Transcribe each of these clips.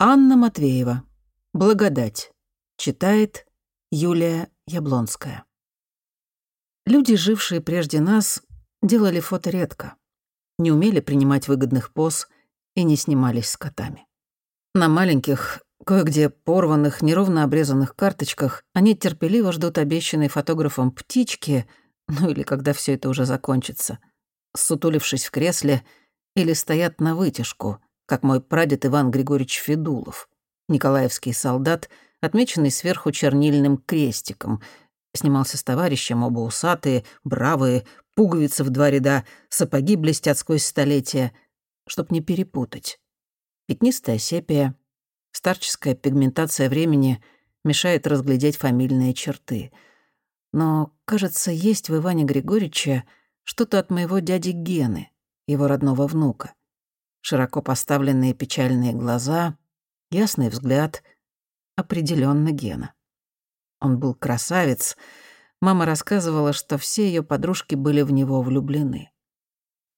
Анна Матвеева. Благодать. Читает Юлия Яблонская. Люди, жившие прежде нас, делали фото редко, не умели принимать выгодных поз и не снимались с котами. На маленьких, кое-где порванных, неровно обрезанных карточках они терпеливо ждут обещанной фотографом птички, ну или когда все это уже закончится, сутулившись в кресле или стоят на вытяжку, как мой прадед Иван Григорьевич Федулов, николаевский солдат, отмеченный сверху чернильным крестиком. Снимался с товарищем, оба усатые, бравые, пуговицы в два ряда, сапоги блестят сквозь столетия, чтоб не перепутать. Пятнистая сепия, старческая пигментация времени мешает разглядеть фамильные черты. Но, кажется, есть в Иване Григорьевиче что-то от моего дяди Гены, его родного внука. Широко поставленные печальные глаза, ясный взгляд, определенно Гена. Он был красавец. Мама рассказывала, что все ее подружки были в него влюблены.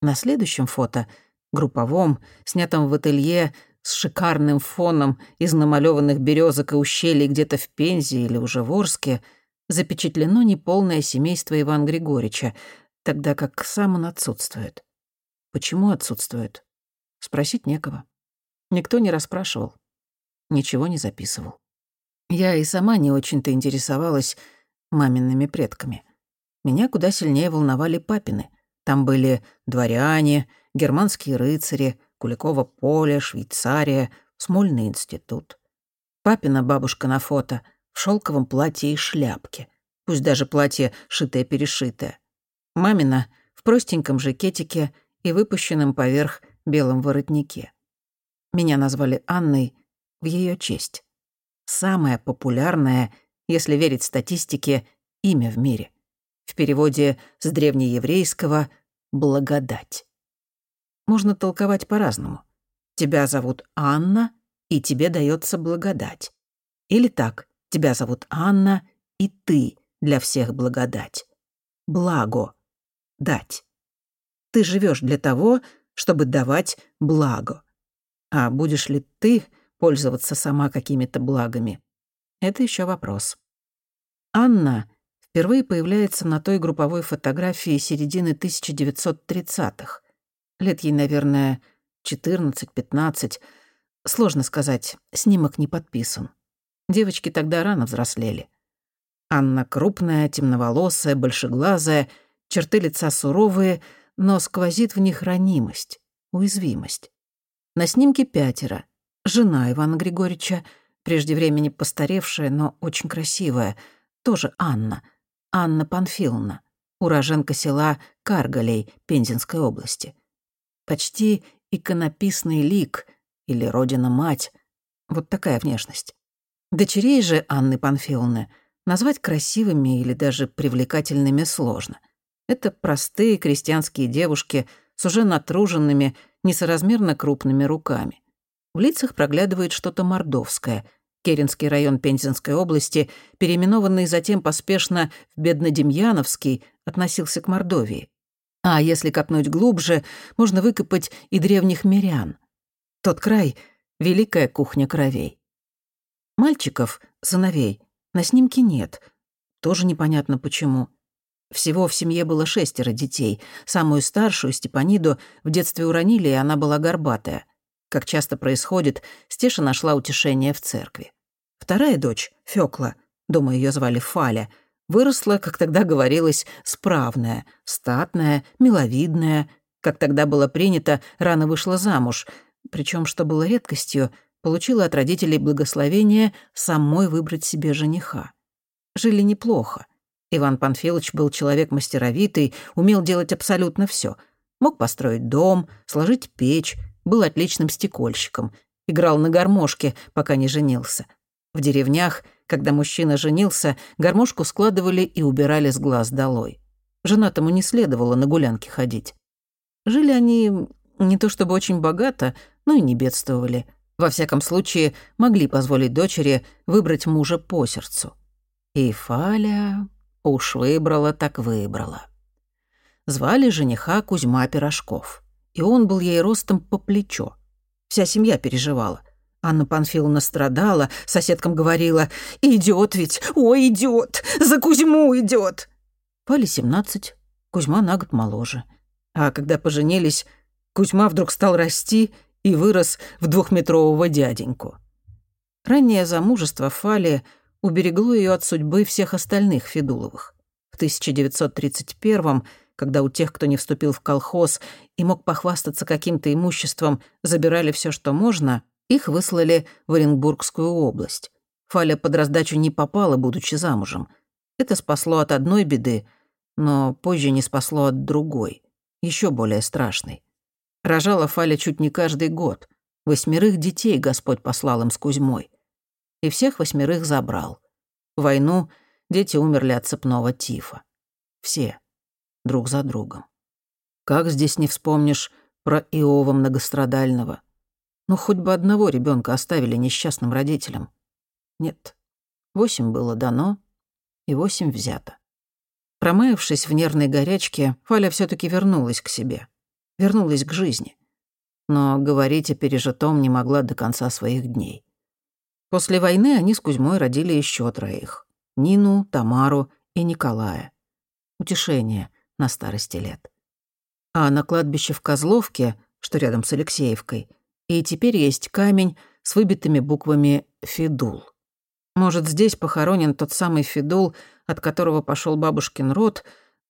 На следующем фото — групповом, снятом в ателье с шикарным фоном из намалеванных березок и ущелий где-то в Пензе или уже в Орске, запечатлено неполное семейство Ивана Григорьевича, тогда как сам он отсутствует. Почему отсутствует? Спросить некого. Никто не расспрашивал. Ничего не записывал. Я и сама не очень-то интересовалась мамиными предками. Меня куда сильнее волновали папины. Там были дворяне, германские рыцари, Куликово поле, Швейцария, Смольный институт. Папина бабушка на фото в шелковом платье и шляпке, пусть даже платье шитое-перешитое. Мамина в простеньком жакетике и выпущенном поверх белом воротнике. Меня назвали Анной в ее честь. Самое популярное, если верить статистике, имя в мире. В переводе с древнееврейского «благодать» можно толковать по-разному. Тебя зовут Анна, и тебе дается благодать. Или так, тебя зовут Анна, и ты для всех благодать. Благо. Дать. Ты живешь для того, чтобы давать благо. А будешь ли ты пользоваться сама какими-то благами? Это еще вопрос. Анна впервые появляется на той групповой фотографии середины 1930-х. Лет ей, наверное, 14-15. Сложно сказать, снимок не подписан. Девочки тогда рано взрослели. Анна крупная, темноволосая, большеглазая, черты лица суровые, но сквозит в них ранимость, уязвимость. На снимке пятеро. Жена Ивана Григорьевича, прежде времени постаревшая, но очень красивая, тоже Анна, Анна Панфиловна, уроженка села Каргалей Пензенской области почти иконописный лик или родина-мать. Вот такая внешность. Дочерей же Анны Панфиловны назвать красивыми или даже привлекательными сложно. Это простые крестьянские девушки с уже натруженными, несоразмерно крупными руками. В лицах проглядывает что-то мордовское. Керенский район Пензенской области, переименованный затем поспешно в Беднодемьяновский, относился к Мордовии. А если копнуть глубже, можно выкопать и древних мирян. Тот край — великая кухня кровей. Мальчиков, сыновей, на снимке нет. Тоже непонятно почему. Всего в семье было шестеро детей. Самую старшую, Степаниду, в детстве уронили, и она была горбатая. Как часто происходит, Стеша нашла утешение в церкви. Вторая дочь, Фёкла, дома ее звали Фаля — Выросла, как тогда говорилось, справная, статная, миловидная. Как тогда было принято, рано вышла замуж. Причем, что было редкостью, получила от родителей благословение самой выбрать себе жениха. Жили неплохо. Иван Панфилович был человек мастеровитый, умел делать абсолютно все. Мог построить дом, сложить печь, был отличным стекольщиком, играл на гармошке, пока не женился. В деревнях — когда мужчина женился, гармошку складывали и убирали с глаз долой. Женатому не следовало на гулянки ходить. Жили они не то чтобы очень богато, но и не бедствовали. Во всяком случае, могли позволить дочери выбрать мужа по сердцу. И Фаля уж выбрала так выбрала. Звали жениха Кузьма Пирожков, и он был ей ростом по плечо. Вся семья переживала. Анна Панфиловна страдала, соседкам говорила «Идёт ведь, ой, идёт, за Кузьму идёт». Вале семнадцать, Кузьма на год моложе. А когда поженились, Кузьма вдруг стал расти и вырос в двухметрового дяденьку. Раннее замужество Фали уберегло ее от судьбы всех остальных Федуловых. В 1931 когда у тех, кто не вступил в колхоз и мог похвастаться каким-то имуществом, забирали все, что можно, их выслали в Оренбургскую область. Фаля под раздачу не попала, будучи замужем. Это спасло от одной беды, но позже не спасло от другой, еще более страшной. Рожала Фаля чуть не каждый год. Восьмерых детей Господь послал им с Кузьмой. И всех восьмерых забрал. В войну дети умерли от цепного тифа. Все. Друг за другом. Как здесь не вспомнишь про Иова многострадального? Ну, хоть бы одного ребенка оставили несчастным родителям. Нет. Восемь было дано, и восемь взято. Промаявшись в нервной горячке, Фаля все таки вернулась к себе вернулась к жизни. Но говорить о пережитом не могла до конца своих дней. После войны они с Кузьмой родили еще троих. Нину, Тамару и Николая. Утешение на старости лет. А на кладбище в Козловке, что рядом с Алексеевкой, и теперь есть камень с выбитыми буквами «Федул». Может, здесь похоронен тот самый Федул, от которого пошел бабушкин род,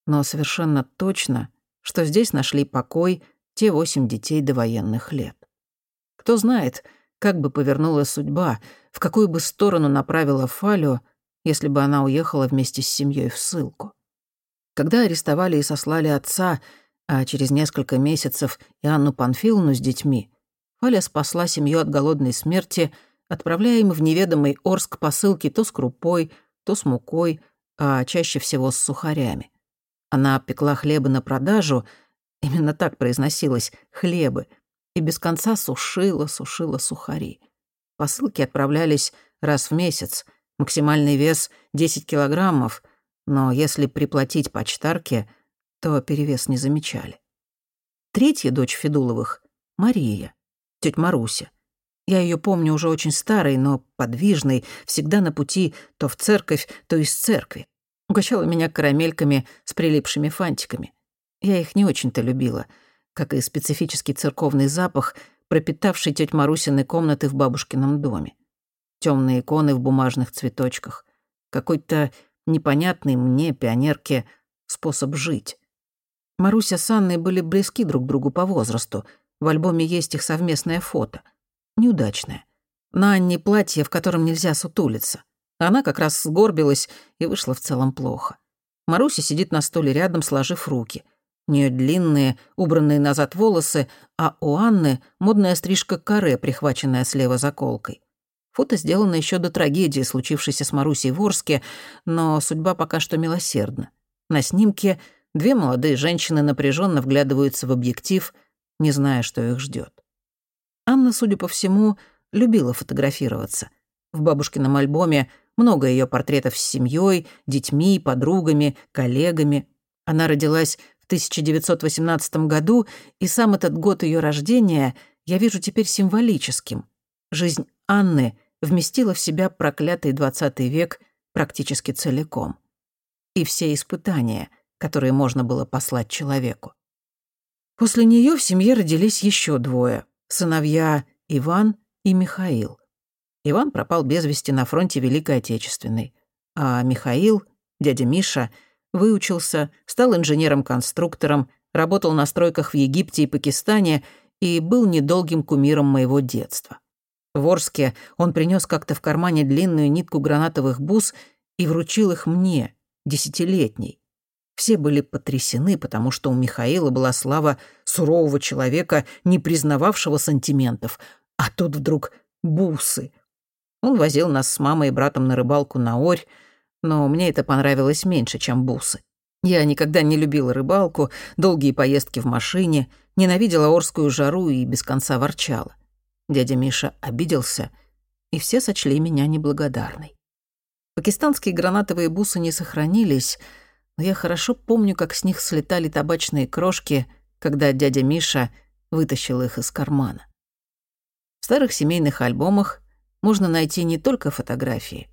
но совершенно точно что здесь нашли покой те восемь детей до военных лет. Кто знает, как бы повернула судьба, в какую бы сторону направила Фалю, если бы она уехала вместе с семьей в ссылку. Когда арестовали и сослали отца, а через несколько месяцев и Анну Панфиловну с детьми, Фаля спасла семью от голодной смерти, отправляя им в неведомый Орск посылки то с крупой, то с мукой, а чаще всего с сухарями. Она пекла хлебы на продажу, именно так произносилось «хлебы», и без конца сушила, сушила сухари. Посылки отправлялись раз в месяц, максимальный вес — 10 килограммов, но если приплатить почтарке, то перевес не замечали. Третья дочь Федуловых — Мария, тетя Маруся. Я ее помню уже очень старой, но подвижной, всегда на пути то в церковь, то из церкви. Угощала меня карамельками с прилипшими фантиками. Я их не очень-то любила, как и специфический церковный запах, пропитавший тёть Марусины комнаты в бабушкином доме. Темные иконы в бумажных цветочках. Какой-то непонятный мне, пионерке, способ жить. Маруся с Анной были близки друг другу по возрасту. В альбоме есть их совместное фото. Неудачное. На Анне платье, в котором нельзя сутулиться. Она как раз сгорбилась и вышла в целом плохо. Маруся сидит на стуле рядом, сложив руки. Нее длинные, убранные назад волосы, а у Анны модная стрижка каре, прихваченная слева заколкой. Фото сделано еще до трагедии, случившейся с Марусей в Орске, но судьба пока что милосердна. На снимке две молодые женщины напряженно вглядываются в объектив, не зная, что их ждет. Анна, судя по всему, любила фотографироваться. В бабушкином альбоме много ее портретов с семьей, детьми, подругами, коллегами. Она родилась 1918 году, и сам этот год ее рождения я вижу теперь символическим. Жизнь Анны вместила в себя проклятый XX век практически целиком. И все испытания, которые можно было послать человеку. После нее в семье родились еще двое — сыновья Иван и Михаил. Иван пропал без вести на фронте Великой Отечественной, а Михаил, дядя Миша, выучился, стал инженером-конструктором, работал на стройках в Египте и Пакистане и был недолгим кумиром моего детства. В Орске он принес как-то в кармане длинную нитку гранатовых бус и вручил их мне, десятилетней. Все были потрясены, потому что у Михаила была слава сурового человека, не признававшего сантиментов, а тут вдруг бусы, он возил нас с мамой и братом на рыбалку на Орь, но мне это понравилось меньше, чем бусы. Я никогда не любила рыбалку, долгие поездки в машине, ненавидела орскую жару и без конца ворчала. Дядя Миша обиделся, и все сочли меня неблагодарной. Пакистанские гранатовые бусы не сохранились, но я хорошо помню, как с них слетали табачные крошки, когда дядя Миша вытащил их из кармана. В старых семейных альбомах можно найти не только фотографии,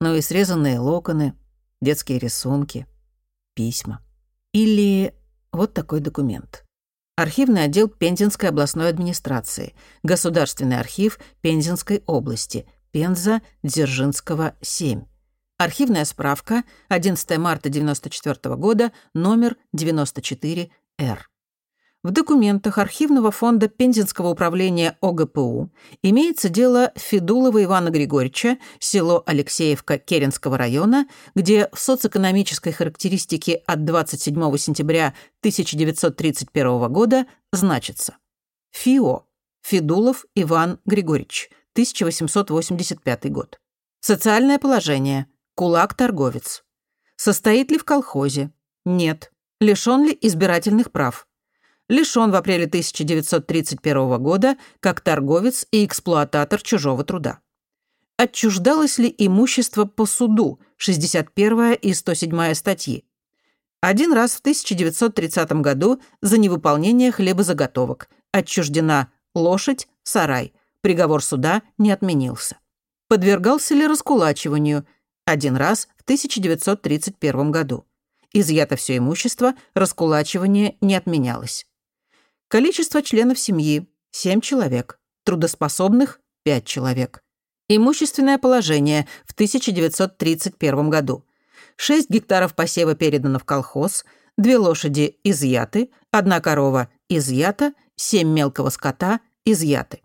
но и срезанные локоны, детские рисунки, письма. Или вот такой документ. Архивный отдел Пензенской областной администрации, Государственный архив Пензенской области, Пенза, Дзержинского, 7. Архивная справка, 11 марта 1994 года, номер 94-Р. В документах архивного фонда Пензенского управления ОГПУ имеется дело Федулова Ивана Григорьевича, село Алексеевка Керенского района, где в социоэкономической характеристике от 27 сентября 1931 года значится ФИО Федулов Иван Григорьевич, 1885 год. Социальное положение. Кулак-торговец. Состоит ли в колхозе? Нет. Лишён ли избирательных прав? Лишён в апреле 1931 года как торговец и эксплуататор чужого труда. Отчуждалось ли имущество по суду, 61 и 107 статьи? Один раз в 1930 году за невыполнение хлебозаготовок. Отчуждена лошадь, сарай. Приговор суда не отменился. Подвергался ли раскулачиванию? Один раз в 1931 году. Изъято все имущество, раскулачивание не отменялось. Количество членов семьи – 7 человек. Трудоспособных – 5 человек. Имущественное положение в 1931 году. 6 гектаров посева передано в колхоз, 2 лошади изъяты, 1 корова изъята, 7 мелкого скота изъяты.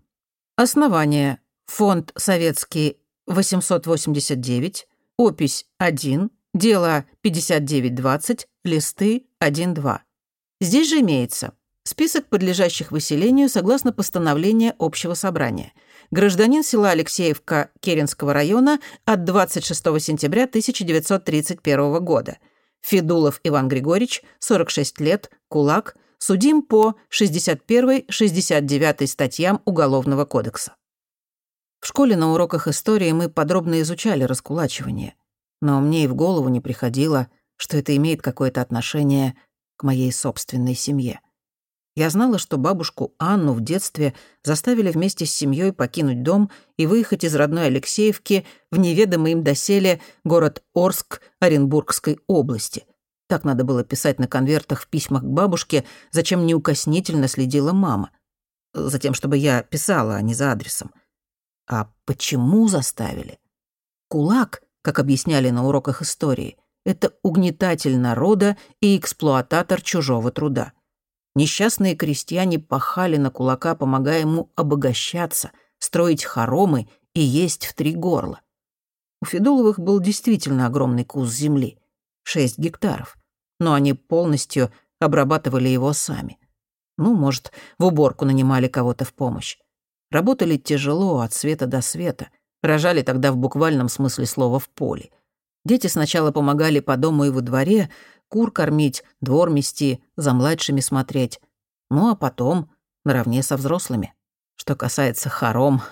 Основание. Фонд советский 889, опись 1, дело 5920, листы 1-2. Здесь же имеется Список подлежащих выселению согласно постановлению Общего собрания. Гражданин села Алексеевка Керенского района от 26 сентября 1931 года. Федулов Иван Григорьевич, 46 лет, кулак, судим по 61-69 статьям Уголовного кодекса. В школе на уроках истории мы подробно изучали раскулачивание, но мне и в голову не приходило, что это имеет какое-то отношение к моей собственной семье. Я знала, что бабушку Анну в детстве заставили вместе с семьей покинуть дом и выехать из родной Алексеевки в неведомый им доселе город Орск Оренбургской области. Так надо было писать на конвертах в письмах к бабушке, зачем неукоснительно следила мама. Затем, чтобы я писала, а не за адресом. А почему заставили? Кулак, как объясняли на уроках истории, это угнетатель народа и эксплуататор чужого труда. Несчастные крестьяне пахали на кулака, помогая ему обогащаться, строить хоромы и есть в три горла. У Федуловых был действительно огромный кус земли — шесть гектаров, но они полностью обрабатывали его сами. Ну, может, в уборку нанимали кого-то в помощь. Работали тяжело, от света до света. Рожали тогда в буквальном смысле слова в поле. Дети сначала помогали по дому и во дворе, кур кормить, двор мести, за младшими смотреть. Ну а потом наравне со взрослыми. Что касается хором,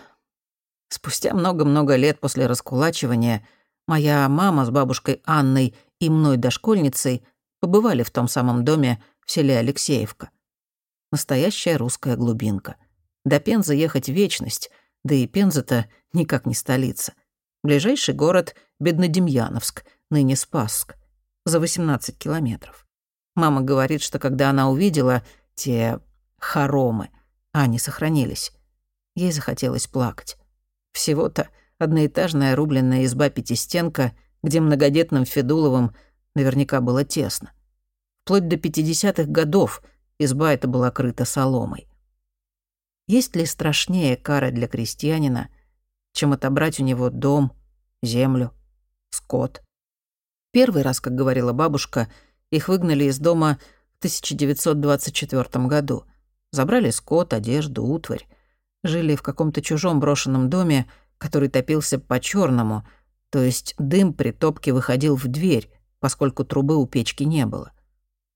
спустя много-много лет после раскулачивания моя мама с бабушкой Анной и мной дошкольницей побывали в том самом доме в селе Алексеевка. Настоящая русская глубинка. До Пензы ехать вечность, да и Пенза-то никак не столица. Ближайший город — Беднодемьяновск, ныне Спасск за 18 километров. Мама говорит, что когда она увидела те хоромы, а они сохранились, ей захотелось плакать. Всего-то одноэтажная рубленная изба-пятистенка, где многодетным Федуловым наверняка было тесно. Вплоть до 50-х годов изба эта была крыта соломой. Есть ли страшнее кара для крестьянина, чем отобрать у него дом, землю, скот Первый раз, как говорила бабушка, их выгнали из дома в 1924 году. Забрали скот, одежду, утварь. Жили в каком-то чужом брошенном доме, который топился по черному то есть дым при топке выходил в дверь, поскольку трубы у печки не было.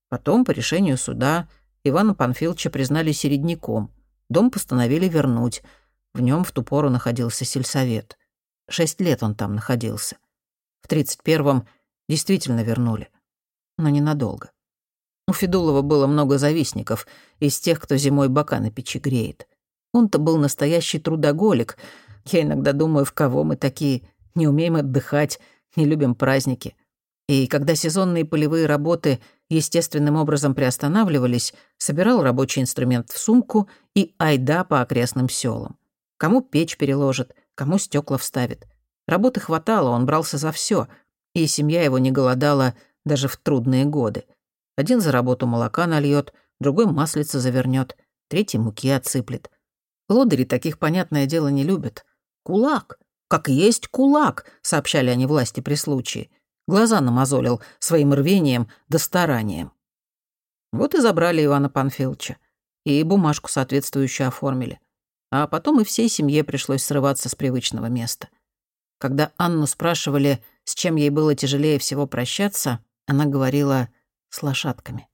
Потом, по решению суда, Ивана Панфиловича признали середняком. Дом постановили вернуть. В нем в ту пору находился сельсовет. Шесть лет он там находился. В 31-м Действительно вернули. Но ненадолго. У Федулова было много завистников, из тех, кто зимой бока на печи греет. Он-то был настоящий трудоголик. Я иногда думаю, в кого мы такие. Не умеем отдыхать, не любим праздники. И когда сезонные полевые работы естественным образом приостанавливались, собирал рабочий инструмент в сумку и айда по окрестным селам. Кому печь переложит, кому стекла вставит. Работы хватало, он брался за все, и семья его не голодала даже в трудные годы. Один за работу молока нальет, другой маслица завернет, третий муки отсыплет. Лодыри таких, понятное дело, не любят. Кулак. Как есть кулак, сообщали они власти при случае. Глаза намазолил своим рвением да старанием. Вот и забрали Ивана Панфиловича. И бумажку соответствующую оформили. А потом и всей семье пришлось срываться с привычного места. Когда Анну спрашивали, с чем ей было тяжелее всего прощаться, она говорила «с лошадками».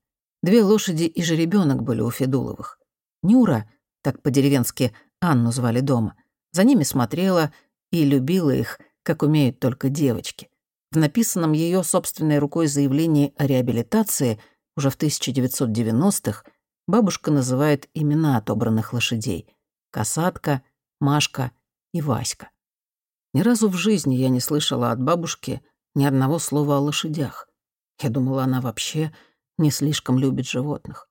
Две лошади и жеребенок были у Федуловых. Нюра, так по-деревенски Анну звали дома, за ними смотрела и любила их, как умеют только девочки. В написанном ее собственной рукой заявлении о реабилитации уже в 1990-х бабушка называет имена отобранных лошадей — Касатка, Машка и Васька. Ни разу в жизни я не слышала от бабушки ни одного слова о лошадях. Я думала, она вообще не слишком любит животных.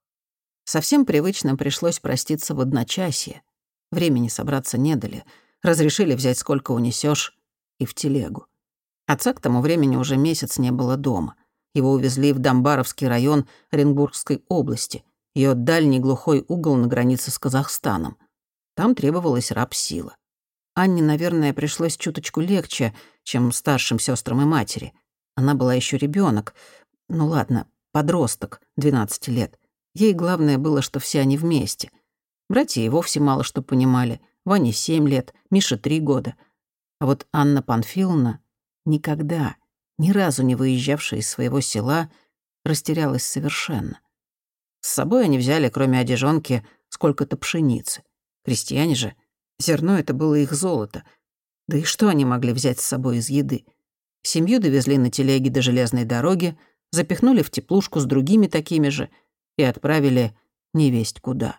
Совсем привычным пришлось проститься в одночасье. Времени собраться не дали. Разрешили взять сколько унесешь и в телегу. Отца к тому времени уже месяц не было дома. Его увезли в Домбаровский район Оренбургской области, ее дальний глухой угол на границе с Казахстаном. Там требовалась рабсила. Анне, наверное, пришлось чуточку легче, чем старшим сестрам и матери. Она была еще ребенок, ну ладно, подросток, 12 лет. Ей главное было, что все они вместе. Братья и вовсе мало что понимали. Ване 7 лет, Миша 3 года. А вот Анна Панфиловна никогда, ни разу не выезжавшая из своего села, растерялась совершенно. С собой они взяли, кроме одежонки, сколько-то пшеницы. Крестьяне же, зерно это было их золото. Да и что они могли взять с собой из еды? Семью довезли на телеге до железной дороги — запихнули в теплушку с другими такими же и отправили невесть куда.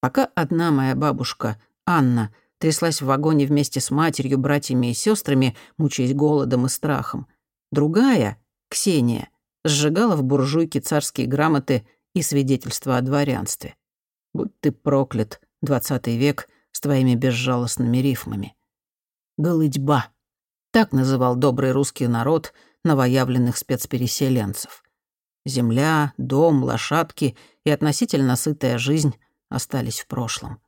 Пока одна моя бабушка, Анна, тряслась в вагоне вместе с матерью, братьями и сестрами, мучаясь голодом и страхом, другая, Ксения, сжигала в буржуйке царские грамоты и свидетельства о дворянстве. Будь ты проклят, двадцатый век, с твоими безжалостными рифмами. Голыдьба. Так называл добрый русский народ — новоявленных спецпереселенцев. Земля, дом, лошадки и относительно сытая жизнь остались в прошлом.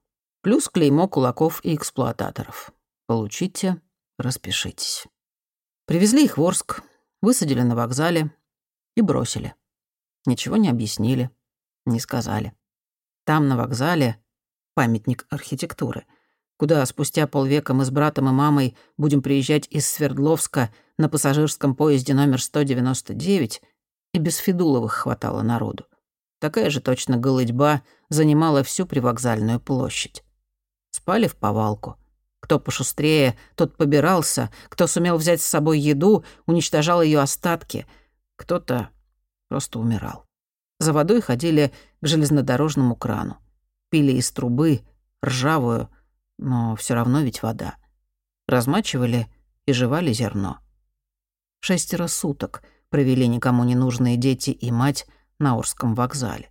Плюс клеймо кулаков и эксплуататоров. Получите, распишитесь. Привезли их в Орск, высадили на вокзале и бросили. Ничего не объяснили, не сказали. Там, на вокзале, памятник архитектуры — куда спустя полвека мы с братом и мамой будем приезжать из Свердловска на пассажирском поезде номер 199, и без Федуловых хватало народу. Такая же точно голыдьба занимала всю привокзальную площадь. Спали в повалку. Кто пошустрее, тот побирался, кто сумел взять с собой еду, уничтожал ее остатки, кто-то просто умирал. За водой ходили к железнодорожному крану. Пили из трубы, ржавую, но все равно ведь вода. Размачивали и жевали зерно. Шестеро суток провели никому не нужные дети и мать на Орском вокзале.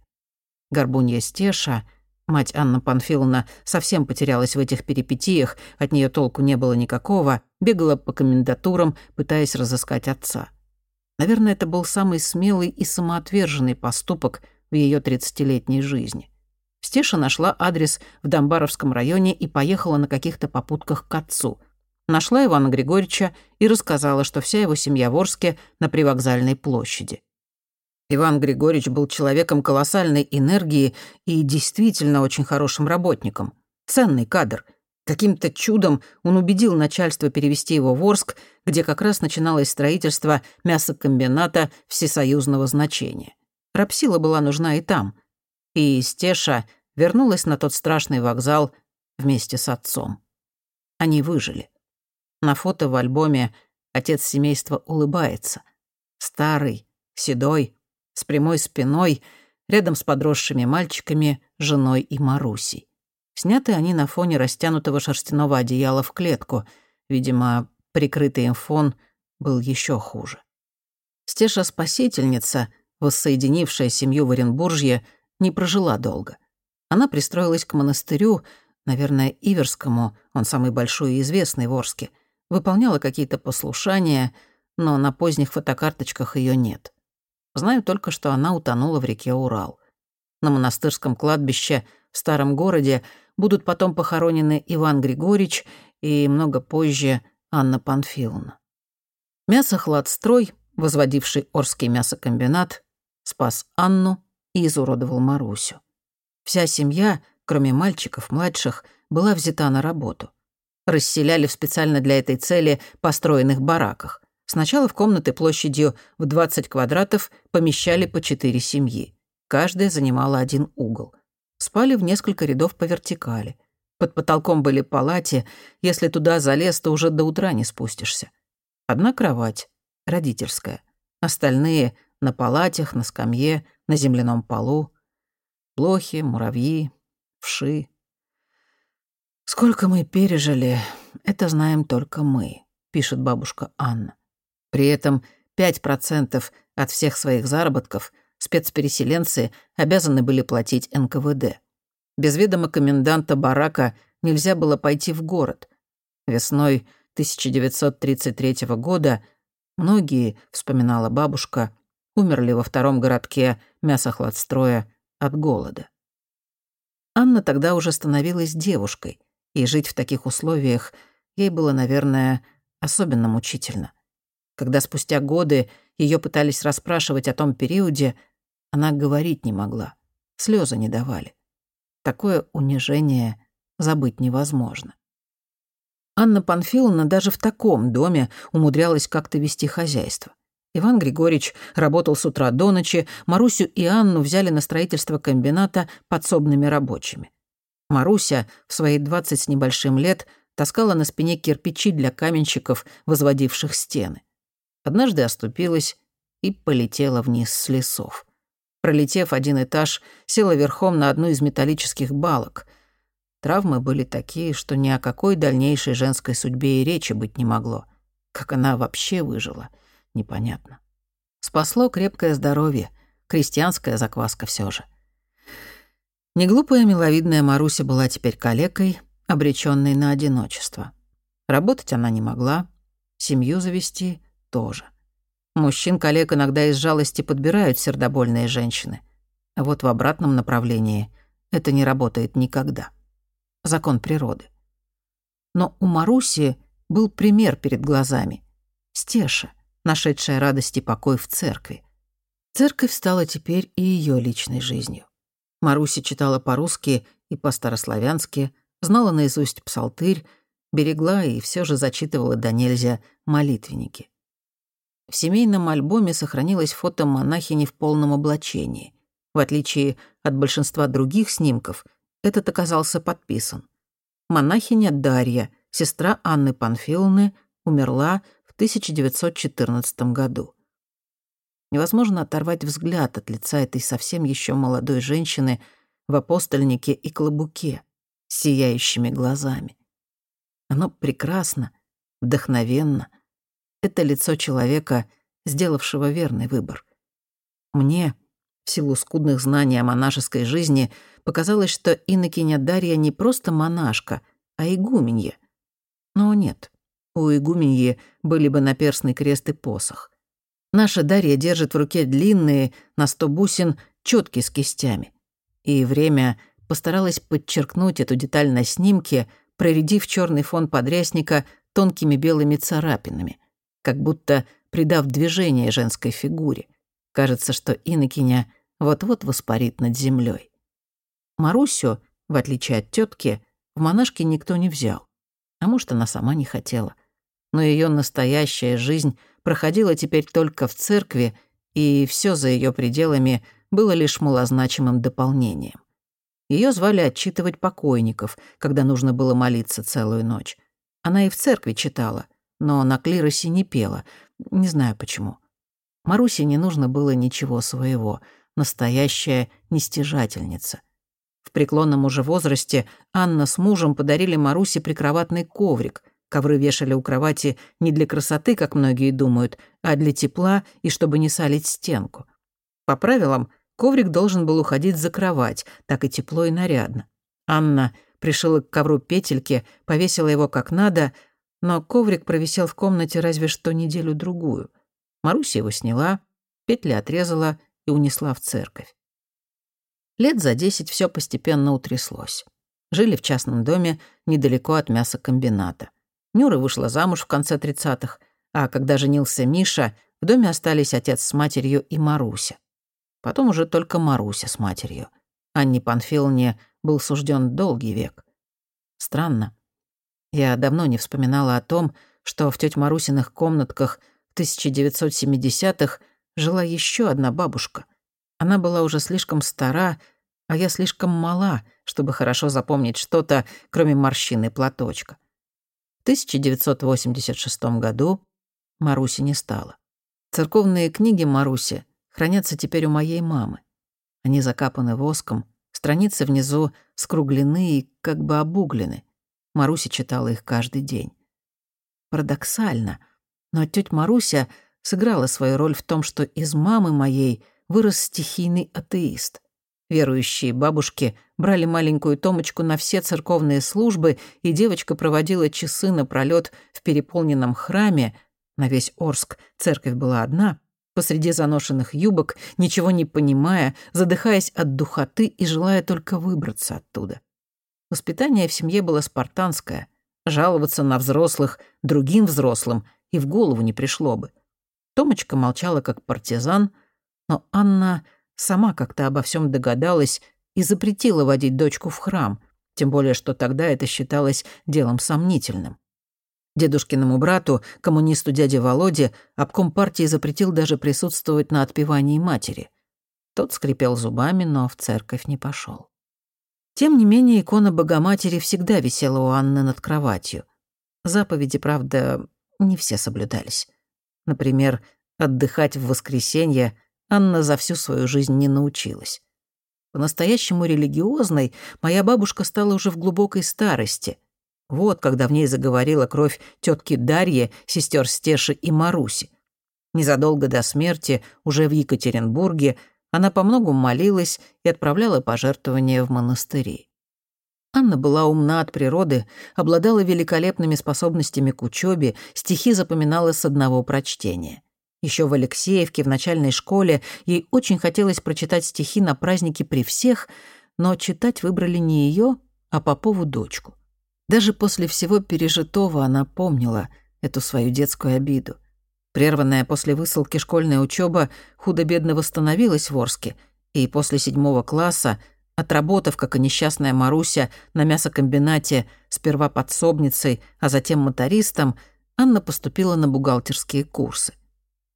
Горбунья Стеша, мать Анна Панфиловна, совсем потерялась в этих перипетиях, от нее толку не было никакого, бегала по комендатурам, пытаясь разыскать отца. Наверное, это был самый смелый и самоотверженный поступок в ее тридцатилетней жизни. Стеша нашла адрес в Домбаровском районе и поехала на каких-то попутках к отцу. Нашла Ивана Григорьевича и рассказала, что вся его семья в Орске на привокзальной площади. Иван Григорьевич был человеком колоссальной энергии и действительно очень хорошим работником. Ценный кадр. Каким-то чудом он убедил начальство перевести его в Орск, где как раз начиналось строительство мясокомбината всесоюзного значения. Рапсила была нужна и там — и Стеша вернулась на тот страшный вокзал вместе с отцом. Они выжили. На фото в альбоме отец семейства улыбается. Старый, седой, с прямой спиной, рядом с подросшими мальчиками, женой и Марусей. Сняты они на фоне растянутого шерстяного одеяла в клетку. Видимо, прикрытый им фон был еще хуже. Стеша-спасительница, воссоединившая семью в Оренбуржье, не прожила долго. Она пристроилась к монастырю, наверное, Иверскому, он самый большой и известный в Орске, выполняла какие-то послушания, но на поздних фотокарточках ее нет. Знаю только, что она утонула в реке Урал. На монастырском кладбище в старом городе будут потом похоронены Иван Григорьевич и много позже Анна Панфиловна. Мясохладстрой, возводивший Орский мясокомбинат, спас Анну и изуродовал Марусю. Вся семья, кроме мальчиков, младших, была взята на работу. Расселяли в специально для этой цели построенных бараках. Сначала в комнаты площадью в 20 квадратов помещали по четыре семьи. Каждая занимала один угол. Спали в несколько рядов по вертикали. Под потолком были палати, если туда залез, то уже до утра не спустишься. Одна кровать, родительская. Остальные — на палатях, на скамье, на земляном полу. Блохи, муравьи, вши. «Сколько мы пережили, это знаем только мы», — пишет бабушка Анна. При этом 5% от всех своих заработков спецпереселенцы обязаны были платить НКВД. Без ведома коменданта барака нельзя было пойти в город. Весной 1933 года многие, вспоминала бабушка, умерли во втором городке мясохладстроя от голода. Анна тогда уже становилась девушкой, и жить в таких условиях ей было, наверное, особенно мучительно. Когда спустя годы ее пытались расспрашивать о том периоде, она говорить не могла, слезы не давали. Такое унижение забыть невозможно. Анна Панфиловна даже в таком доме умудрялась как-то вести хозяйство. Иван Григорьевич работал с утра до ночи, Марусю и Анну взяли на строительство комбината подсобными рабочими. Маруся в свои двадцать с небольшим лет таскала на спине кирпичи для каменщиков, возводивших стены. Однажды оступилась и полетела вниз с лесов. Пролетев один этаж, села верхом на одну из металлических балок. Травмы были такие, что ни о какой дальнейшей женской судьбе и речи быть не могло. Как она вообще выжила, непонятно. Спасло крепкое здоровье, крестьянская закваска все же. Неглупая миловидная Маруся была теперь калекой, обречённой на одиночество. Работать она не могла, семью завести тоже. Мужчин коллег иногда из жалости подбирают сердобольные женщины. А вот в обратном направлении это не работает никогда. Закон природы. Но у Маруси был пример перед глазами. Стеша, нашедшая радость и покой в церкви. Церковь стала теперь и ее личной жизнью. Маруся читала по-русски и по-старославянски, знала наизусть псалтырь, берегла и все же зачитывала до нельзя молитвенники. В семейном альбоме сохранилось фото монахини в полном облачении. В отличие от большинства других снимков, этот оказался подписан. Монахиня Дарья, сестра Анны Панфиловны, умерла 1914 году. Невозможно оторвать взгляд от лица этой совсем еще молодой женщины в апостольнике и клобуке с сияющими глазами. Оно прекрасно, вдохновенно, это лицо человека, сделавшего верный выбор. Мне, в силу скудных знаний о монашеской жизни, показалось, что инокиня Дарья не просто монашка, а игуменья. Но нет, у игуменьи были бы наперстный крест и посох. Наша Дарья держит в руке длинные, на сто бусин, четки с кистями. И время постаралась подчеркнуть эту деталь на снимке, проредив черный фон подрясника тонкими белыми царапинами как будто придав движение женской фигуре. Кажется, что инокиня вот-вот воспарит над землей. Марусю, в отличие от тетки, в монашке никто не взял. А может, она сама не хотела. Но ее настоящая жизнь проходила теперь только в церкви, и все за ее пределами было лишь малозначимым дополнением. Ее звали отчитывать покойников, когда нужно было молиться целую ночь. Она и в церкви читала, но на клиросе не пела. Не знаю почему. Марусе не нужно было ничего своего. Настоящая нестяжательница. В преклонном уже возрасте Анна с мужем подарили Марусе прикроватный коврик. Ковры вешали у кровати не для красоты, как многие думают, а для тепла и чтобы не салить стенку. По правилам, коврик должен был уходить за кровать, так и тепло и нарядно. Анна пришила к ковру петельки, повесила его как надо, но коврик провисел в комнате разве что неделю-другую. Маруся его сняла, петли отрезала и унесла в церковь. Лет за десять все постепенно утряслось. Жили в частном доме недалеко от мясокомбината. Нюра вышла замуж в конце тридцатых, а когда женился Миша, в доме остались отец с матерью и Маруся. Потом уже только Маруся с матерью. Анне Панфиловне был сужден долгий век. Странно. Я давно не вспоминала о том, что в тёть Марусиных комнатках в 1970-х жила еще одна бабушка. Она была уже слишком стара, а я слишком мала, чтобы хорошо запомнить что-то, кроме морщины платочка. В 1986 году Маруси не стало. Церковные книги Маруси хранятся теперь у моей мамы. Они закапаны воском, страницы внизу скруглены и как бы обуглены. Маруся читала их каждый день. Парадоксально, но тётя Маруся сыграла свою роль в том, что из мамы моей вырос стихийный атеист. Верующие бабушки брали маленькую Томочку на все церковные службы, и девочка проводила часы напролёт в переполненном храме. На весь Орск церковь была одна, посреди заношенных юбок, ничего не понимая, задыхаясь от духоты и желая только выбраться оттуда. Воспитание в семье было спартанское. Жаловаться на взрослых другим взрослым и в голову не пришло бы. Томочка молчала как партизан, но Анна сама как-то обо всем догадалась и запретила водить дочку в храм, тем более что тогда это считалось делом сомнительным. Дедушкиному брату, коммунисту дяде Володе, обком партии запретил даже присутствовать на отпевании матери. Тот скрипел зубами, но в церковь не пошел. Тем не менее, икона Богоматери всегда висела у Анны над кроватью. Заповеди, правда, не все соблюдались. Например, отдыхать в воскресенье Анна за всю свою жизнь не научилась. По-настоящему религиозной моя бабушка стала уже в глубокой старости. Вот когда в ней заговорила кровь тетки Дарьи, сестер Стеши и Маруси. Незадолго до смерти, уже в Екатеринбурге, она по многу молилась и отправляла пожертвования в монастыри. Анна была умна от природы, обладала великолепными способностями к учебе, стихи запоминала с одного прочтения. Еще в Алексеевке, в начальной школе, ей очень хотелось прочитать стихи на празднике при всех, но читать выбрали не ее, а Попову дочку. Даже после всего пережитого она помнила эту свою детскую обиду. Прерванная после высылки школьная учеба худо-бедно восстановилась в Орске, и после седьмого класса — Отработав, как и несчастная Маруся, на мясокомбинате сперва подсобницей, а затем мотористом, Анна поступила на бухгалтерские курсы.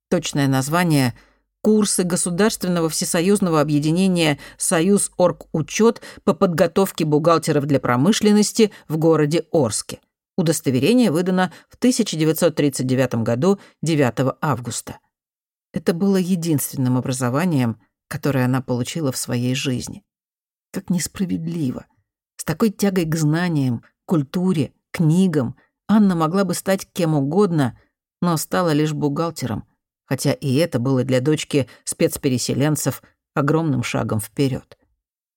Точное название — курсы Государственного всесоюзного объединения «Союз Оргучет» по подготовке бухгалтеров для промышленности в городе Орске. Удостоверение выдано в 1939 году 9 августа. Это было единственным образованием, которое она получила в своей жизни. Как несправедливо. С такой тягой к знаниям, культуре, книгам Анна могла бы стать кем угодно, но стала лишь бухгалтером, хотя и это было для дочки спецпереселенцев огромным шагом вперед.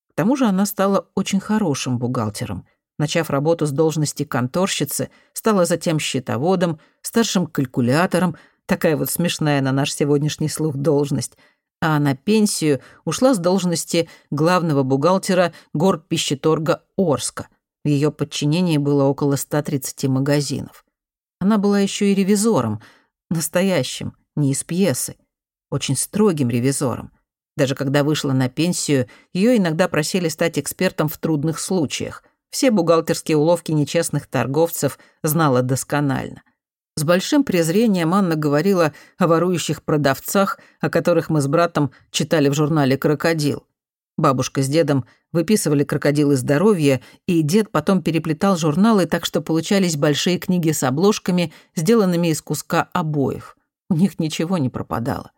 К тому же она стала очень хорошим бухгалтером. Начав работу с должности конторщицы, стала затем счетоводом, старшим калькулятором, такая вот смешная на наш сегодняшний слух должность — а на пенсию ушла с должности главного бухгалтера горпищеторга Орска. В ее подчинении было около 130 магазинов. Она была еще и ревизором, настоящим, не из пьесы, очень строгим ревизором. Даже когда вышла на пенсию, ее иногда просили стать экспертом в трудных случаях. Все бухгалтерские уловки нечестных торговцев знала досконально. С большим презрением Анна говорила о ворующих продавцах, о которых мы с братом читали в журнале «Крокодил». Бабушка с дедом выписывали «Крокодилы здоровья», и дед потом переплетал журналы так, что получались большие книги с обложками, сделанными из куска обоев. У них ничего не пропадало.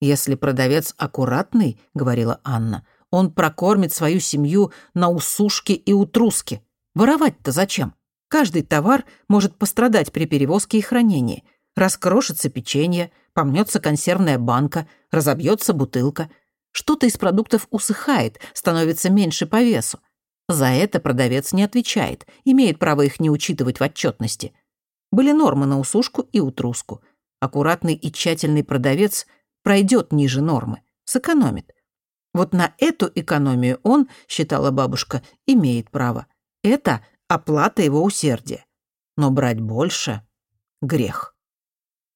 «Если продавец аккуратный, — говорила Анна, — он прокормит свою семью на усушке и утруске. Воровать-то зачем? Каждый товар может пострадать при перевозке и хранении. Раскрошится печенье, помнется консервная банка, разобьется бутылка. Что-то из продуктов усыхает, становится меньше по весу. За это продавец не отвечает, имеет право их не учитывать в отчетности. Были нормы на усушку и утруску. Аккуратный и тщательный продавец пройдет ниже нормы, сэкономит. Вот на эту экономию он, считала бабушка, имеет право. Это оплата его усердия. Но брать больше — грех.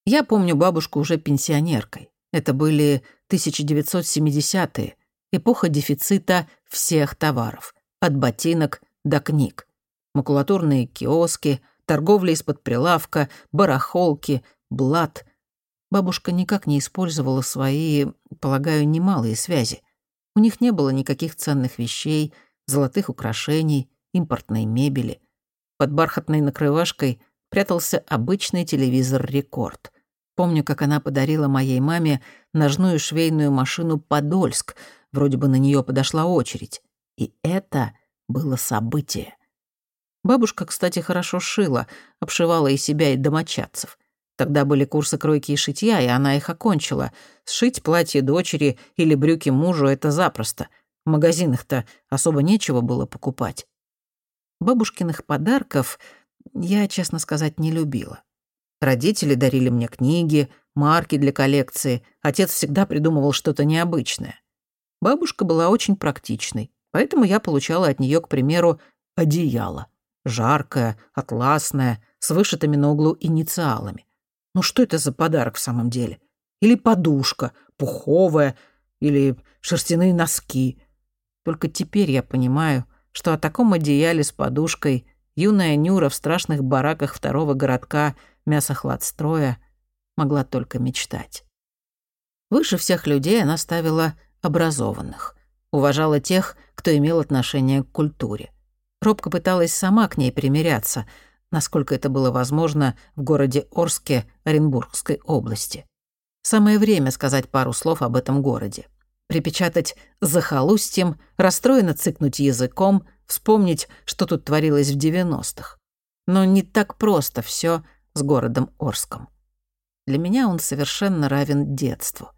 Я помню бабушку уже пенсионеркой. Это были 1970-е, эпоха дефицита всех товаров, от ботинок до книг. Макулатурные киоски, торговля из-под прилавка, барахолки, блат. Бабушка никак не использовала свои, полагаю, немалые связи. У них не было никаких ценных вещей, золотых украшений, импортной мебели. Под бархатной накрывашкой прятался обычный телевизор «Рекорд». Помню, как она подарила моей маме ножную швейную машину «Подольск». Вроде бы на нее подошла очередь. И это было событие. Бабушка, кстати, хорошо шила, обшивала и себя, и домочадцев. Тогда были курсы кройки и шитья, и она их окончила. Сшить платье дочери или брюки мужу — это запросто. В магазинах-то особо нечего было покупать. Бабушкиных подарков я, честно сказать, не любила. Родители дарили мне книги, марки для коллекции. Отец всегда придумывал что-то необычное. Бабушка была очень практичной, поэтому я получала от нее, к примеру, одеяло. Жаркое, атласное, с вышитыми на углу инициалами. Ну что это за подарок в самом деле? Или подушка, пуховая, или шерстяные носки. Только теперь я понимаю, что о таком одеяле с подушкой юная Нюра в страшных бараках второго городка мясохладстроя могла только мечтать. Выше всех людей она ставила образованных, уважала тех, кто имел отношение к культуре. Робко пыталась сама к ней примиряться, насколько это было возможно в городе Орске Оренбургской области. Самое время сказать пару слов об этом городе припечатать захолустьем, расстроенно цыкнуть языком, вспомнить, что тут творилось в 90-х. Но не так просто все с городом Орском. Для меня он совершенно равен детству.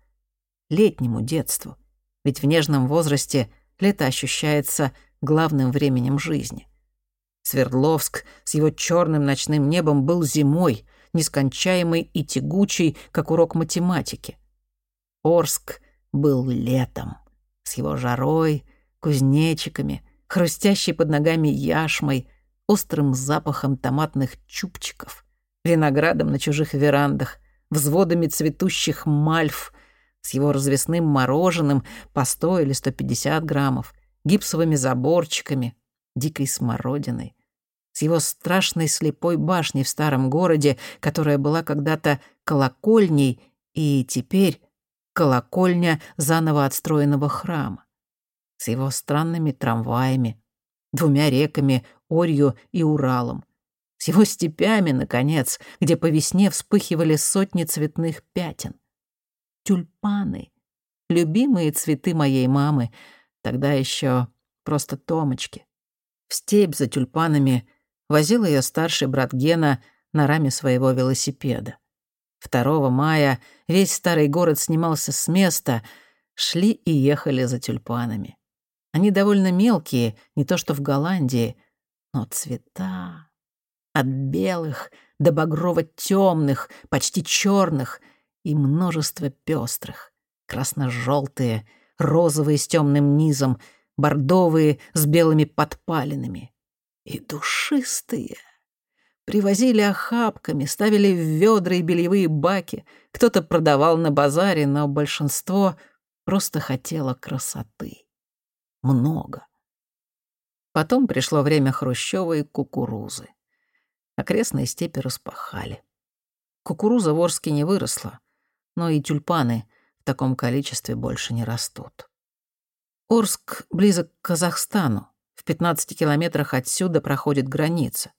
Летнему детству. Ведь в нежном возрасте лето ощущается главным временем жизни. Свердловск с его черным ночным небом был зимой, нескончаемый и тягучий, как урок математики. Орск был летом, с его жарой, кузнечиками, хрустящей под ногами яшмой, острым запахом томатных чупчиков, виноградом на чужих верандах, взводами цветущих мальв, с его развесным мороженым по 100 или 150 граммов, гипсовыми заборчиками, дикой смородиной, с его страшной слепой башней в старом городе, которая была когда-то колокольней и теперь колокольня заново отстроенного храма, с его странными трамваями, двумя реками, Орью и Уралом, с его степями, наконец, где по весне вспыхивали сотни цветных пятен. Тюльпаны, любимые цветы моей мамы, тогда еще просто Томочки. В степь за тюльпанами возил ее старший брат Гена на раме своего велосипеда. 2 мая весь старый город снимался с места, шли и ехали за тюльпанами. Они довольно мелкие, не то что в Голландии, но цвета от белых до багрово темных почти черных и множество пестрых, красно-желтые, розовые с темным низом, бордовые с белыми подпалинами и душистые — Привозили охапками, ставили в ведра и бельевые баки. Кто-то продавал на базаре, но большинство просто хотело красоты. Много. Потом пришло время хрущёва и кукурузы. Окрестные степи распахали. Кукуруза в Орске не выросла, но и тюльпаны в таком количестве больше не растут. Орск близок к Казахстану. В 15 километрах отсюда проходит граница.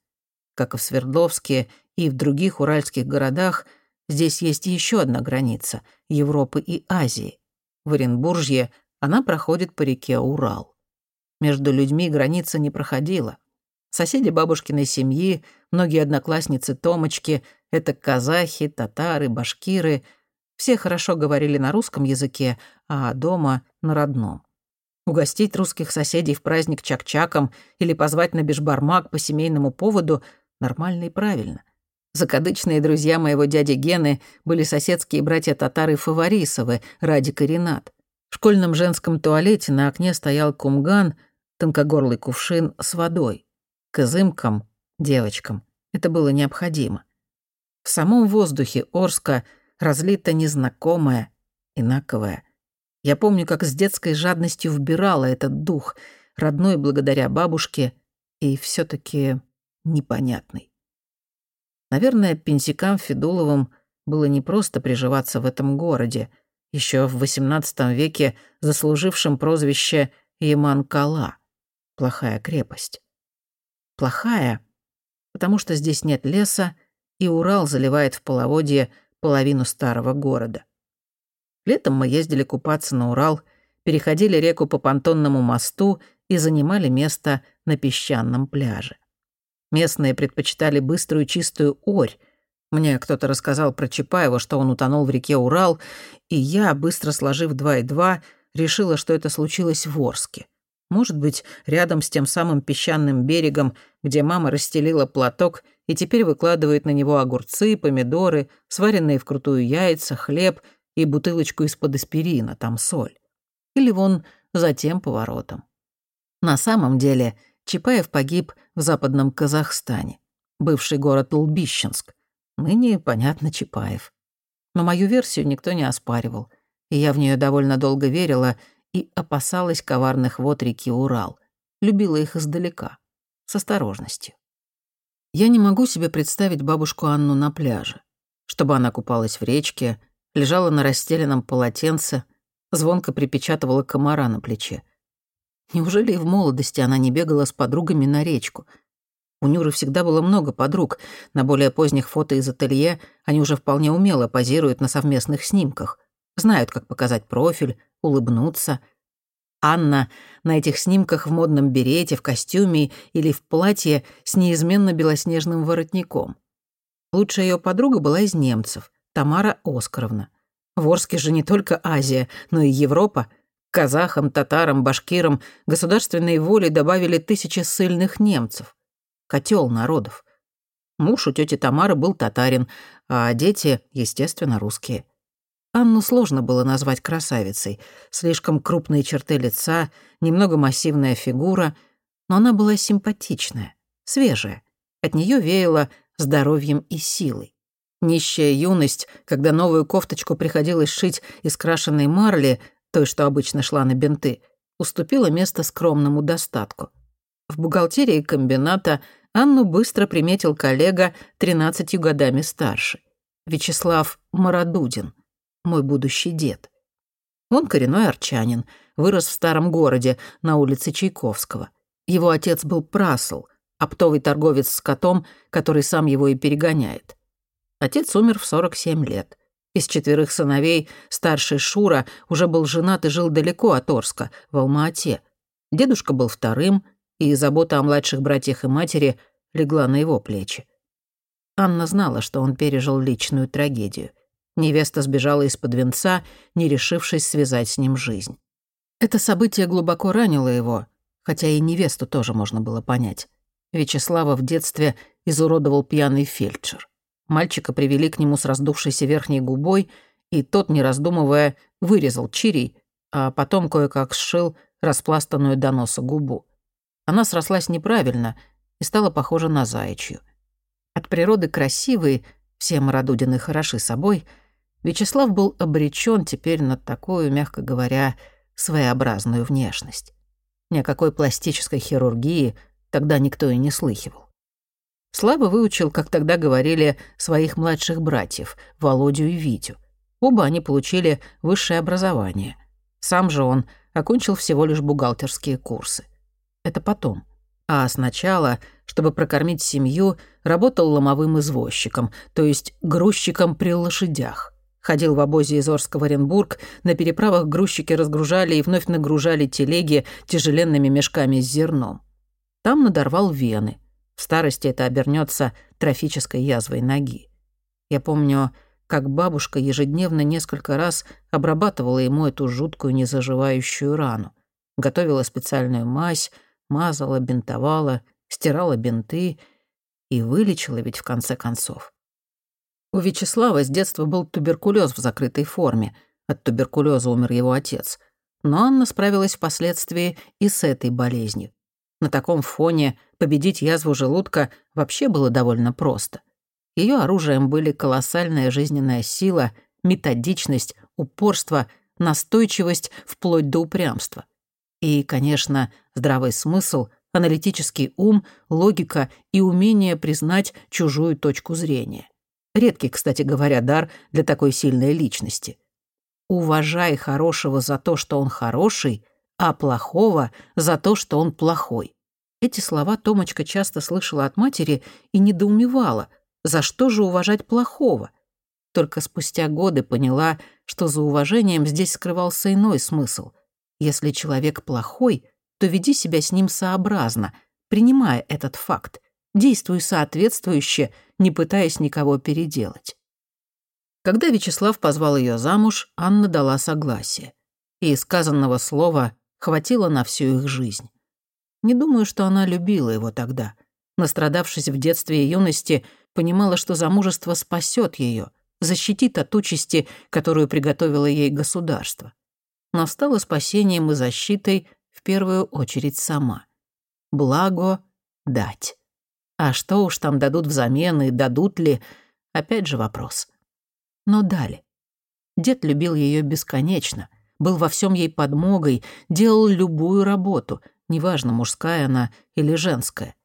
Как и в Свердловске и в других уральских городах, здесь есть еще одна граница — Европы и Азии. В Оренбуржье она проходит по реке Урал. Между людьми граница не проходила. Соседи бабушкиной семьи, многие одноклассницы Томочки — это казахи, татары, башкиры. Все хорошо говорили на русском языке, а дома — на родном. Угостить русских соседей в праздник чак-чаком или позвать на бешбармак по семейному поводу — нормально и правильно. Закадычные друзья моего дяди Гены были соседские братья-татары Фаворисовы, Радик и Ренат. В школьном женском туалете на окне стоял кумган, тонкогорлый кувшин с водой. Кызымкам, девочкам, это было необходимо. В самом воздухе Орска разлито незнакомое, инаковое. Я помню, как с детской жадностью вбирала этот дух, родной благодаря бабушке и все таки непонятный. Наверное, пенсикам Федуловым было непросто приживаться в этом городе, еще в XVIII веке заслужившем прозвище Яман-Кала — плохая крепость. Плохая, потому что здесь нет леса, и Урал заливает в половодье половину старого города. Летом мы ездили купаться на Урал, переходили реку по понтонному мосту и занимали место на песчаном пляже. Местные предпочитали быструю чистую орь. Мне кто-то рассказал про Чапаева, что он утонул в реке Урал, и я, быстро сложив два и два, решила, что это случилось в Орске. Может быть, рядом с тем самым песчаным берегом, где мама расстелила платок и теперь выкладывает на него огурцы, помидоры, сваренные вкрутую яйца, хлеб и бутылочку из-под аспирина, там соль. Или вон за тем поворотом. На самом деле Чапаев погиб в западном Казахстане, бывший город Лбищенск. Ныне, понятно, Чапаев. Но мою версию никто не оспаривал, и я в нее довольно долго верила — и опасалась коварных вод реки Урал. Любила их издалека, с осторожностью. Я не могу себе представить бабушку Анну на пляже. Чтобы она купалась в речке, лежала на расстеленном полотенце, звонко припечатывала комара на плече. Неужели и в молодости она не бегала с подругами на речку? У Нюры всегда было много подруг. На более поздних фото из ателье они уже вполне умело позируют на совместных снимках. Знают, как показать профиль, улыбнуться. Анна на этих снимках в модном берете, в костюме или в платье с неизменно белоснежным воротником. Лучшая ее подруга была из немцев, Тамара Оскаровна. В Орске же не только Азия, но и Европа. Казахам, татарам, башкирам государственной волей добавили тысячи ссыльных немцев. Котел народов. Муж у тети Тамары был татарин, а дети, естественно, русские. Анну сложно было назвать красавицей. Слишком крупные черты лица, немного массивная фигура, но она была симпатичная, свежая. От нее веяло здоровьем и силой. Нищая юность, когда новую кофточку приходилось шить из крашеной марли, той, что обычно шла на бинты, уступила место скромному достатку. В бухгалтерии комбината Анну быстро приметил коллега тринадцатью годами старше. Вячеслав Мародудин — мой будущий дед. Он коренной арчанин, вырос в старом городе на улице Чайковского. Его отец был прасл, оптовый торговец с котом, который сам его и перегоняет. Отец умер в 47 лет. Из четверых сыновей старший Шура уже был женат и жил далеко от Орска, в Алма-Ате. Дедушка был вторым, и забота о младших братьях и матери легла на его плечи. Анна знала, что он пережил личную трагедию — Невеста сбежала из-под венца, не решившись связать с ним жизнь. Это событие глубоко ранило его, хотя и невесту тоже можно было понять. Вячеслава в детстве изуродовал пьяный фельдшер. Мальчика привели к нему с раздувшейся верхней губой, и тот, не раздумывая, вырезал чирий, а потом кое-как сшил распластанную до носа губу. Она срослась неправильно и стала похожа на заячью. От природы красивой, все Мародудины хороши собой — Вячеслав был обречен теперь на такую, мягко говоря, своеобразную внешность. Ни о какой пластической хирургии тогда никто и не слыхивал. Слабо выучил, как тогда говорили, своих младших братьев, Володю и Витю. Оба они получили высшее образование. Сам же он окончил всего лишь бухгалтерские курсы. Это потом. А сначала, чтобы прокормить семью, работал ломовым извозчиком, то есть грузчиком при лошадях Ходил в обозе из Орска в Оренбург, на переправах грузчики разгружали и вновь нагружали телеги тяжеленными мешками с зерном. Там надорвал вены. В старости это обернется трофической язвой ноги. Я помню, как бабушка ежедневно несколько раз обрабатывала ему эту жуткую незаживающую рану. Готовила специальную мазь, мазала, бинтовала, стирала бинты и вылечила ведь в конце концов. У Вячеслава с детства был туберкулез в закрытой форме. От туберкулеза умер его отец. Но Анна справилась впоследствии и с этой болезнью. На таком фоне победить язву желудка вообще было довольно просто. Ее оружием были колоссальная жизненная сила, методичность, упорство, настойчивость вплоть до упрямства. И, конечно, здравый смысл, аналитический ум, логика и умение признать чужую точку зрения. Редкий, кстати говоря, дар для такой сильной личности. Уважай хорошего за то, что он хороший, а плохого за то, что он плохой. Эти слова Томочка часто слышала от матери и недоумевала, за что же уважать плохого. Только спустя годы поняла, что за уважением здесь скрывался иной смысл. Если человек плохой, то веди себя с ним сообразно, принимая этот факт. Действуй соответствующе, не пытаясь никого переделать. Когда Вячеслав позвал ее замуж, Анна дала согласие. И сказанного слова хватило на всю их жизнь. Не думаю, что она любила его тогда. Настрадавшись в детстве и юности, понимала, что замужество спасет ее, защитит от участи, которую приготовило ей государство. Но стало спасением и защитой в первую очередь сама. Благо дать. А что уж там дадут взамен и дадут ли, опять же вопрос. Но дали. Дед любил ее бесконечно, был во всем ей подмогой, делал любую работу, неважно, мужская она или женская.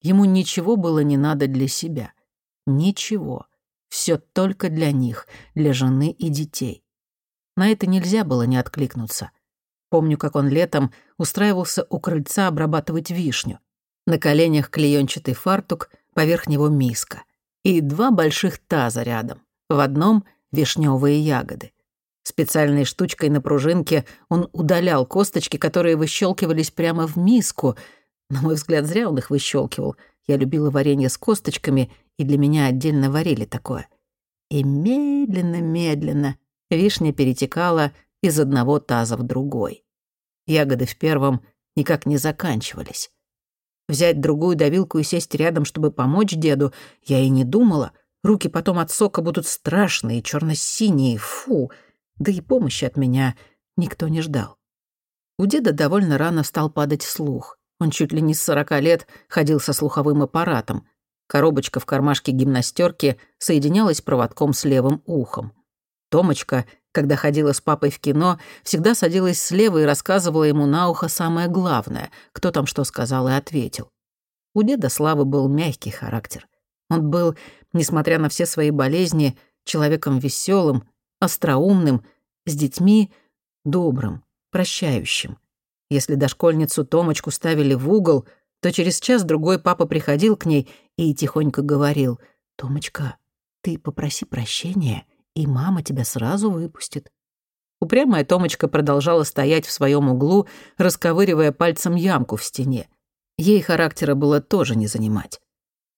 Ему ничего было не надо для себя. Ничего. Все только для них, для жены и детей. На это нельзя было не откликнуться. Помню, как он летом устраивался у крыльца обрабатывать вишню. На коленях клеёнчатый фартук, поверх него миска. И два больших таза рядом. В одном — вишневые ягоды. Специальной штучкой на пружинке он удалял косточки, которые выщелкивались прямо в миску. На мой взгляд, зря он их выщелкивал. Я любила варенье с косточками, и для меня отдельно варили такое. И медленно-медленно вишня перетекала из одного таза в другой. Ягоды в первом никак не заканчивались. Взять другую давилку и сесть рядом, чтобы помочь деду, я и не думала. Руки потом от сока будут страшные, черно синие фу. Да и помощи от меня никто не ждал. У деда довольно рано стал падать слух. Он чуть ли не с сорока лет ходил со слуховым аппаратом. Коробочка в кармашке гимнастерки соединялась проводком с левым ухом. Томочка, когда ходила с папой в кино, всегда садилась слева и рассказывала ему на ухо самое главное, кто там что сказал и ответил. У деда Славы был мягкий характер. Он был, несмотря на все свои болезни, человеком веселым, остроумным, с детьми добрым, прощающим. Если дошкольницу Томочку ставили в угол, то через час-другой папа приходил к ней и тихонько говорил, «Томочка, ты попроси прощения и мама тебя сразу выпустит». Упрямая Томочка продолжала стоять в своем углу, расковыривая пальцем ямку в стене. Ей характера было тоже не занимать.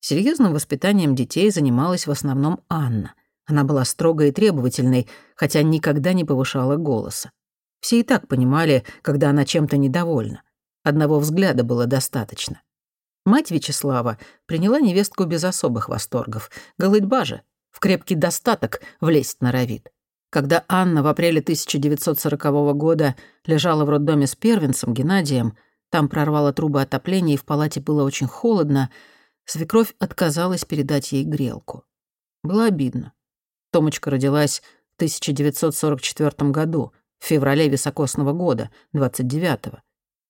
Серьезным воспитанием детей занималась в основном Анна. Она была строгой и требовательной, хотя никогда не повышала голоса. Все и так понимали, когда она чем-то недовольна. Одного взгляда было достаточно. Мать Вячеслава приняла невестку без особых восторгов. Голытьба же, в крепкий достаток влезть норовит. Когда Анна в апреле 1940 года лежала в роддоме с первенцем Геннадием, там прорвало трубы отопления, и в палате было очень холодно, свекровь отказалась передать ей грелку. Было обидно. Томочка родилась в 1944 году, в феврале високосного года, 29-го.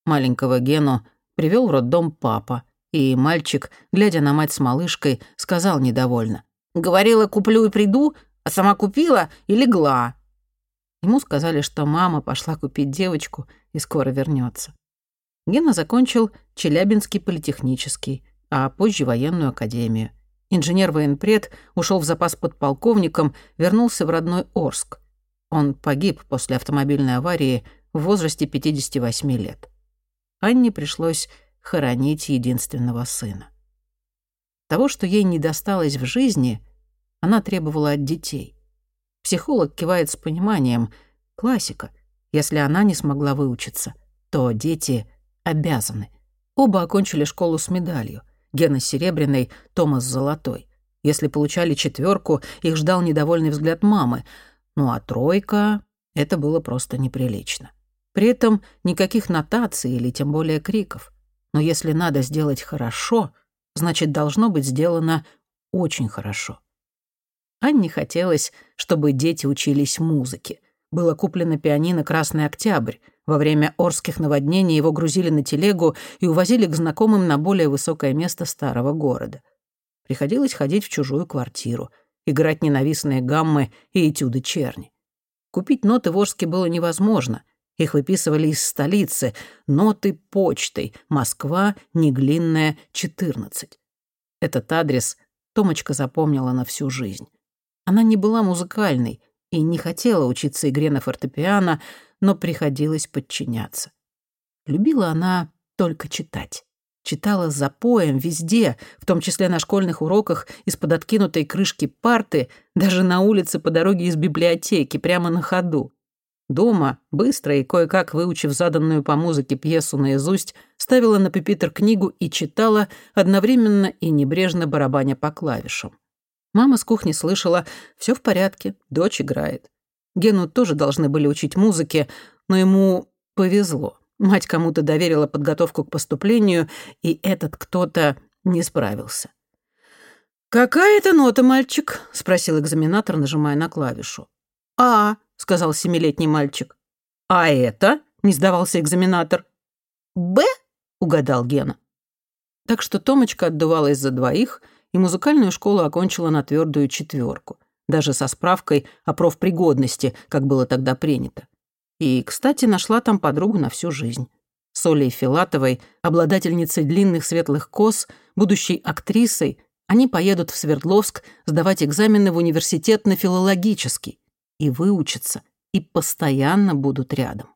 Маленького Гену привел в роддом папа, и мальчик, глядя на мать с малышкой, сказал недовольно. Говорила, куплю и приду, а сама купила и легла. Ему сказали, что мама пошла купить девочку и скоро вернется. Гена закончил Челябинский политехнический, а позже военную академию. Инженер-военпред ушел в запас подполковником, вернулся в родной Орск. Он погиб после автомобильной аварии в возрасте 58 лет. Анне пришлось хоронить единственного сына. Того, что ей не досталось в жизни, она требовала от детей. Психолог кивает с пониманием. Классика. Если она не смогла выучиться, то дети обязаны. Оба окончили школу с медалью. Гена серебряной, Томас золотой. Если получали четверку, их ждал недовольный взгляд мамы. Ну а тройка — это было просто неприлично. При этом никаких нотаций или тем более криков. Но если надо сделать хорошо, значит, должно быть сделано очень хорошо. Анне хотелось, чтобы дети учились музыке. Было куплено пианино «Красный Октябрь». Во время Орских наводнений его грузили на телегу и увозили к знакомым на более высокое место старого города. Приходилось ходить в чужую квартиру, играть ненавистные гаммы и этюды черни. Купить ноты в Орске было невозможно. Их выписывали из столицы. Ноты почтой. Москва, Неглинная, 14. Этот адрес Томочка запомнила на всю жизнь. Она не была музыкальной и не хотела учиться игре на фортепиано, но приходилось подчиняться. Любила она только читать. Читала за поем везде, в том числе на школьных уроках, из-под откинутой крышки парты, даже на улице по дороге из библиотеки, прямо на ходу. Дома, быстро и кое-как выучив заданную по музыке пьесу наизусть, ставила на пепитер книгу и читала, одновременно и небрежно барабаня по клавишам. Мама с кухни слышала, все в порядке, дочь играет. Гену тоже должны были учить музыке, но ему повезло. Мать кому-то доверила подготовку к поступлению, и этот кто-то не справился. «Какая это нота, мальчик?» — спросил экзаменатор, нажимая на клавишу. «А», — сказал семилетний мальчик. «А это?» — не сдавался экзаменатор. «Б?» — угадал Гена. Так что Томочка отдувалась за двоих — и музыкальную школу окончила на твердую четверку, даже со справкой о профпригодности, как было тогда принято. И, кстати, нашла там подругу на всю жизнь. С Олей Филатовой, обладательницей длинных светлых кос, будущей актрисой, они поедут в Свердловск сдавать экзамены в университет на филологический и выучатся, и постоянно будут рядом.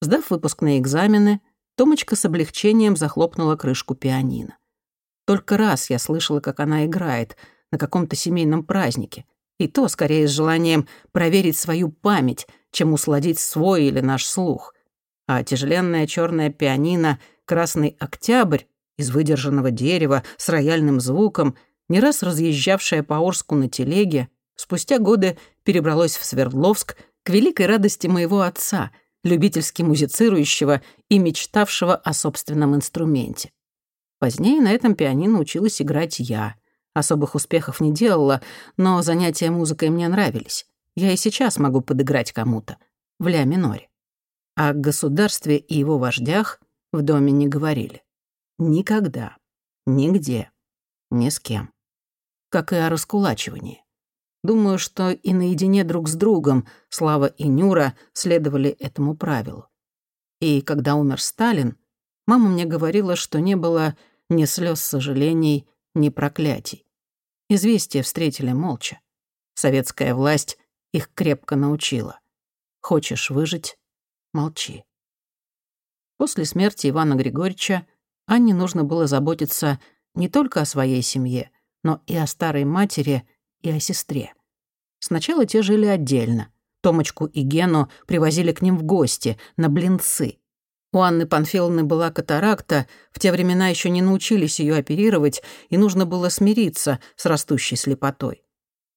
Сдав выпускные экзамены, Томочка с облегчением захлопнула крышку пианино. Только раз я слышала, как она играет на каком-то семейном празднике. И то скорее с желанием проверить свою память, чем усладить свой или наш слух. А тяжеленная черная пианино «Красный Октябрь» из выдержанного дерева с рояльным звуком, не раз разъезжавшая по Орску на телеге, спустя годы перебралось в Свердловск к великой радости моего отца, любительски музицирующего и мечтавшего о собственном инструменте. Позднее на этом пианино училась играть я. Особых успехов не делала, но занятия музыкой мне нравились. Я и сейчас могу подыграть кому-то. В ля миноре. О государстве и его вождях в доме не говорили. Никогда. Нигде. Ни с кем. Как и о раскулачивании. Думаю, что и наедине друг с другом Слава и Нюра следовали этому правилу. И когда умер Сталин, мама мне говорила, что не было ни слез сожалений, ни проклятий. Известия встретили молча. Советская власть их крепко научила. Хочешь выжить — молчи. После смерти Ивана Григорьевича Анне нужно было заботиться не только о своей семье, но и о старой матери и о сестре. Сначала те жили отдельно. Томочку и Гену привозили к ним в гости, на блинцы. У Анны Панфиловны была катаракта, в те времена еще не научились ее оперировать, и нужно было смириться с растущей слепотой.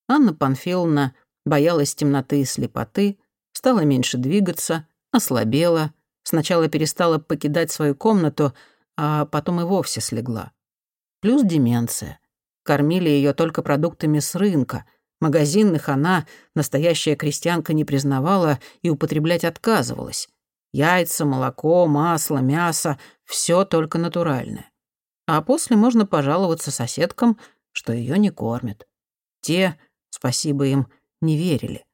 Анна Панфиловна боялась темноты и слепоты, стала меньше двигаться, ослабела, сначала перестала покидать свою комнату, а потом и вовсе слегла. Плюс деменция. Кормили ее только продуктами с рынка. Магазинных она, настоящая крестьянка, не признавала и употреблять отказывалась. Яйца, молоко, масло, мясо — все только натуральное. А после можно пожаловаться соседкам, что ее не кормят. Те, спасибо им, не верили.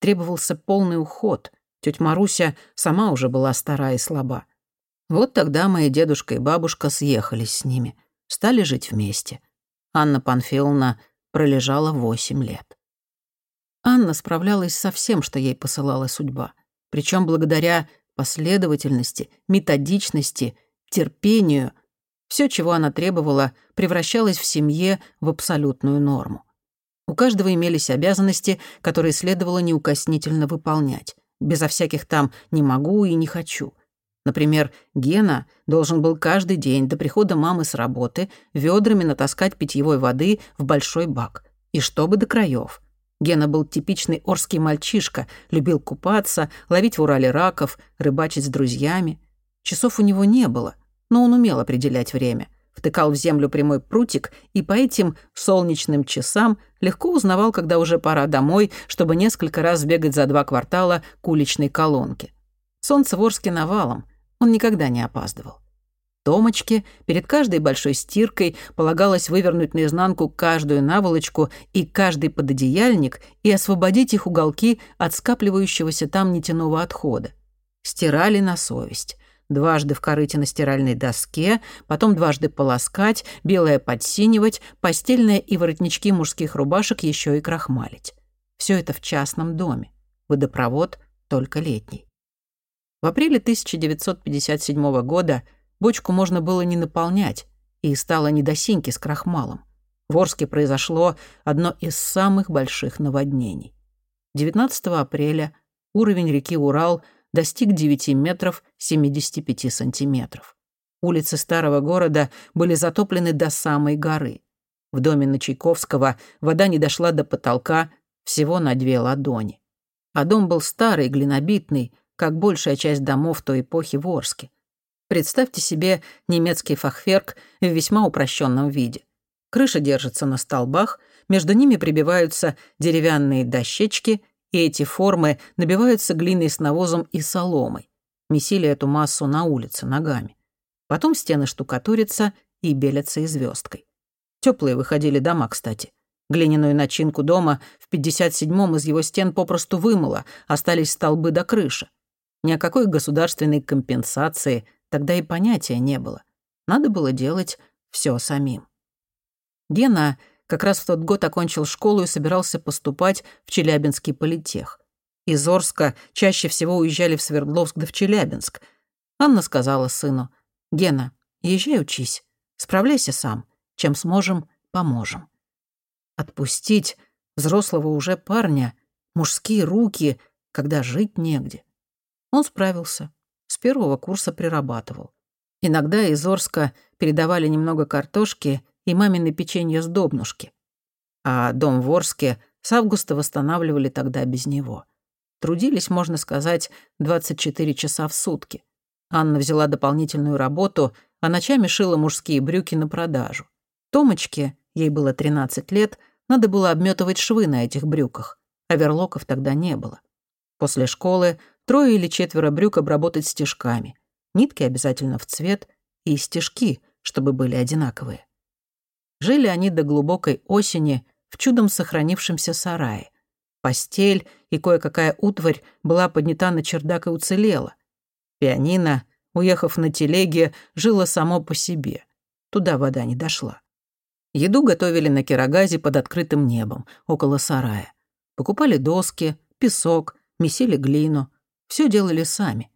Требовался полный уход. Тетя Маруся сама уже была стара и слаба. Вот тогда мои дедушка и бабушка съехались с ними, стали жить вместе. Анна Панфиловна пролежала восемь лет. Анна справлялась со всем, что ей посылала судьба, причем благодаря последовательности, методичности, терпению. Все, чего она требовала, превращалось в семье в абсолютную норму. У каждого имелись обязанности, которые следовало неукоснительно выполнять, безо всяких там «не могу» и «не хочу». Например, Гена должен был каждый день до прихода мамы с работы ведрами натаскать питьевой воды в большой бак. И чтобы до краев. Гена был типичный орский мальчишка, любил купаться, ловить в Урале раков, рыбачить с друзьями. Часов у него не было, но он умел определять время. Втыкал в землю прямой прутик и по этим солнечным часам легко узнавал, когда уже пора домой, чтобы несколько раз бегать за два квартала к уличной колонке. Солнце в Орске навалом — он никогда не опаздывал. Томочке перед каждой большой стиркой полагалось вывернуть наизнанку каждую наволочку и каждый пододеяльник и освободить их уголки от скапливающегося там нетяного отхода. Стирали на совесть. Дважды в корыте на стиральной доске, потом дважды полоскать, белое подсинивать, постельное и воротнички мужских рубашек еще и крахмалить. Все это в частном доме. Водопровод только летний. В апреле 1957 года бочку можно было не наполнять, и стало не до синьки с крахмалом. В Орске произошло одно из самых больших наводнений. 19 апреля уровень реки Урал достиг 9 метров 75 сантиметров. Улицы старого города были затоплены до самой горы. В доме на Чайковского вода не дошла до потолка всего на две ладони. А дом был старый, глинобитный, как большая часть домов той эпохи в Орске. Представьте себе немецкий фахверк в весьма упрощенном виде. Крыша держится на столбах, между ними прибиваются деревянные дощечки, и эти формы набиваются глиной с навозом и соломой. Месили эту массу на улице ногами. Потом стены штукатурятся и белятся и звездкой. Теплые выходили дома, кстати. Глиняную начинку дома в 57-м из его стен попросту вымыло, остались столбы до крыши. Ни о какой государственной компенсации тогда и понятия не было. Надо было делать все самим. Гена как раз в тот год окончил школу и собирался поступать в Челябинский политех. Из Орска чаще всего уезжали в Свердловск да в Челябинск. Анна сказала сыну, «Гена, езжай учись, справляйся сам, чем сможем, поможем». Отпустить взрослого уже парня, мужские руки, когда жить негде. Он справился. С первого курса прирабатывал. Иногда из Орска передавали немного картошки и мамины печенье с добнушки. А дом в Орске с августа восстанавливали тогда без него. Трудились, можно сказать, 24 часа в сутки. Анна взяла дополнительную работу, а ночами шила мужские брюки на продажу. Томочке, ей было 13 лет, надо было обметывать швы на этих брюках. Оверлоков тогда не было. После школы трое или четверо брюк обработать стежками. Нитки обязательно в цвет и стежки, чтобы были одинаковые. Жили они до глубокой осени в чудом сохранившемся сарае. Постель и кое-какая утварь была поднята на чердак и уцелела. Пианино, уехав на телеге, жило само по себе. Туда вода не дошла. Еду готовили на кирогазе под открытым небом, около сарая. Покупали доски, песок, месили глину. Все делали сами.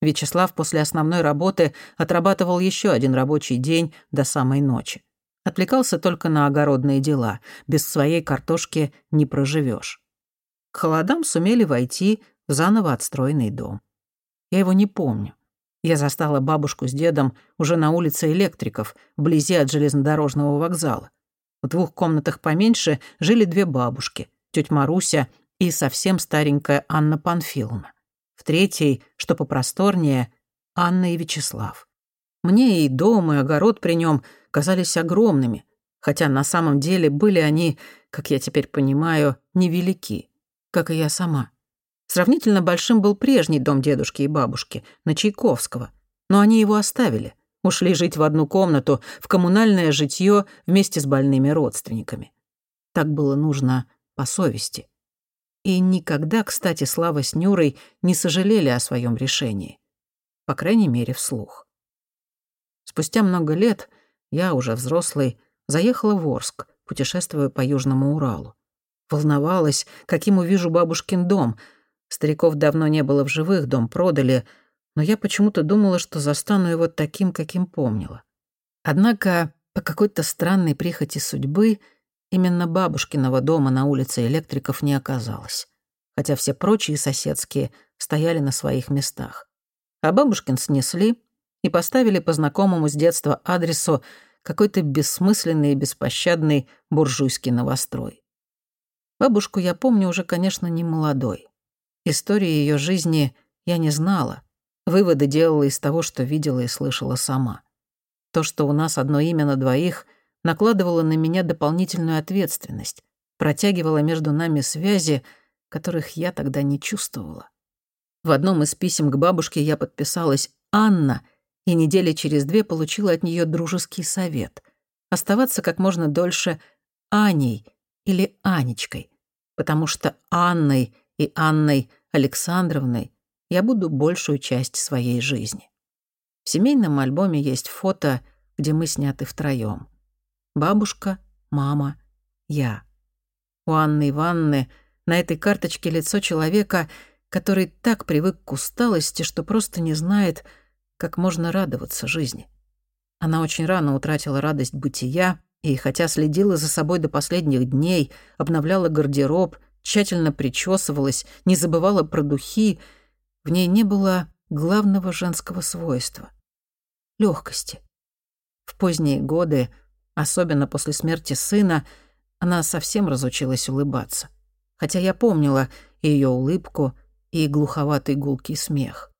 Вячеслав после основной работы отрабатывал еще один рабочий день до самой ночи. Отвлекался только на огородные дела. Без своей картошки не проживешь. К холодам сумели войти в заново отстроенный дом. Я его не помню. Я застала бабушку с дедом уже на улице электриков, вблизи от железнодорожного вокзала. В двух комнатах поменьше жили две бабушки, тетя Маруся и совсем старенькая Анна Панфиловна. В третьей, что попросторнее, Анна и Вячеслав. Мне и дом, и огород при нем казались огромными, хотя на самом деле были они, как я теперь понимаю, невелики, как и я сама. Сравнительно большим был прежний дом дедушки и бабушки, на Чайковского, но они его оставили, ушли жить в одну комнату, в коммунальное житье вместе с больными родственниками. Так было нужно по совести. И никогда, кстати, Слава с Нюрой не сожалели о своем решении. По крайней мере, вслух. Спустя много лет я, уже взрослый, заехала в Орск, путешествуя по Южному Уралу. Волновалась, каким увижу бабушкин дом. Стариков давно не было в живых, дом продали, но я почему-то думала, что застану его таким, каким помнила. Однако по какой-то странной прихоти судьбы именно бабушкиного дома на улице электриков не оказалось, хотя все прочие соседские стояли на своих местах. А бабушкин снесли и поставили по знакомому с детства адресу какой-то бессмысленный и беспощадный буржуйский новострой. Бабушку я помню уже, конечно, не молодой. Истории ее жизни я не знала. Выводы делала из того, что видела и слышала сама. То, что у нас одно имя на двоих, накладывало на меня дополнительную ответственность, протягивало между нами связи, которых я тогда не чувствовала. В одном из писем к бабушке я подписалась «Анна», и недели через две получила от нее дружеский совет — оставаться как можно дольше Аней или Анечкой, потому что Анной и Анной Александровной я буду большую часть своей жизни. В семейном альбоме есть фото, где мы сняты втроём. Бабушка, мама, я. У Анны Ивановны на этой карточке лицо человека, который так привык к усталости, что просто не знает, как можно радоваться жизни. Она очень рано утратила радость бытия, и хотя следила за собой до последних дней, обновляла гардероб, тщательно причесывалась, не забывала про духи, в ней не было главного женского свойства — легкости. В поздние годы, особенно после смерти сына, она совсем разучилась улыбаться. Хотя я помнила ее улыбку и глуховатый гулкий смех.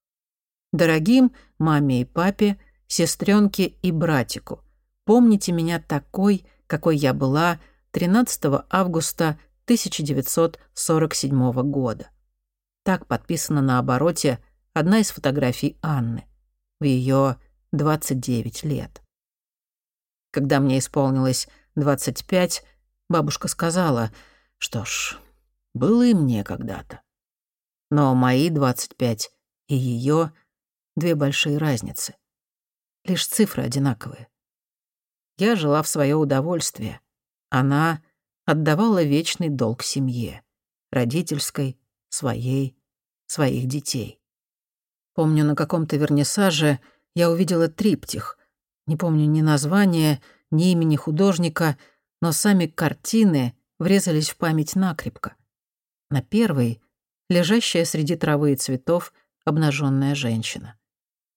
Дорогим маме и папе, сестренке и братику — Помните меня такой, какой я была 13 августа 1947 года. Так подписана на обороте одна из фотографий Анны. В ее 29 лет. Когда мне исполнилось 25, бабушка сказала, что ж, было и мне когда-то. Но мои 25 и ее две большие разницы. Лишь цифры одинаковые. Я жила в свое удовольствие. Она отдавала вечный долг семье. Родительской, своей, своих детей. Помню, на каком-то вернисаже я увидела триптих. Не помню ни названия, ни имени художника, но сами картины врезались в память накрепко. На первой — лежащая среди травы и цветов обнаженная женщина.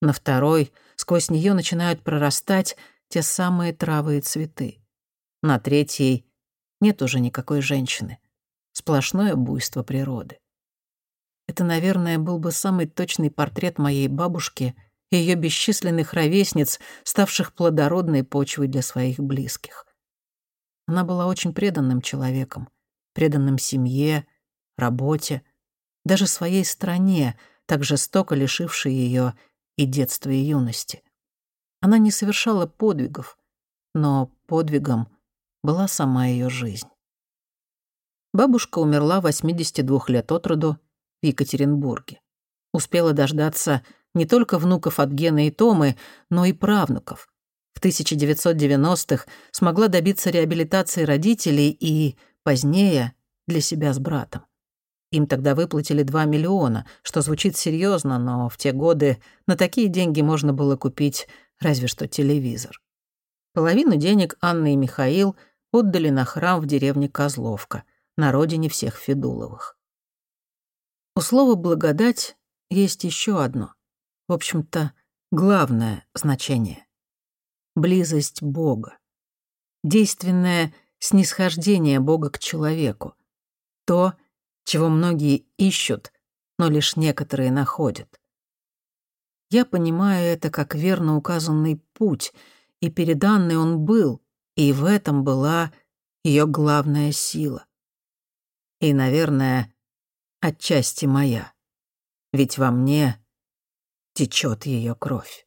На второй сквозь нее начинают прорастать те самые травы и цветы. На третьей нет уже никакой женщины. Сплошное буйство природы. Это, наверное, был бы самый точный портрет моей бабушки ее бесчисленных ровесниц, ставших плодородной почвой для своих близких. Она была очень преданным человеком, преданным семье, работе, даже своей стране, так жестоко лишившей ее и детства, и юности. Она не совершала подвигов, но подвигом была сама ее жизнь. Бабушка умерла 82 лет от роду в Екатеринбурге. Успела дождаться не только внуков от Гены и Томы, но и правнуков. В 1990-х смогла добиться реабилитации родителей и, позднее, для себя с братом. Им тогда выплатили 2 миллиона, что звучит серьезно, но в те годы на такие деньги можно было купить разве что телевизор. Половину денег Анна и Михаил отдали на храм в деревне Козловка, на родине всех Федуловых. У слова «благодать» есть еще одно, в общем-то, главное значение. Близость Бога. Действенное снисхождение Бога к человеку. То, чего многие ищут, но лишь некоторые находят. Я понимаю это как верно указанный путь, и перед Анной он был, и в этом была ее главная сила. И, наверное, отчасти моя. Ведь во мне течет ее кровь.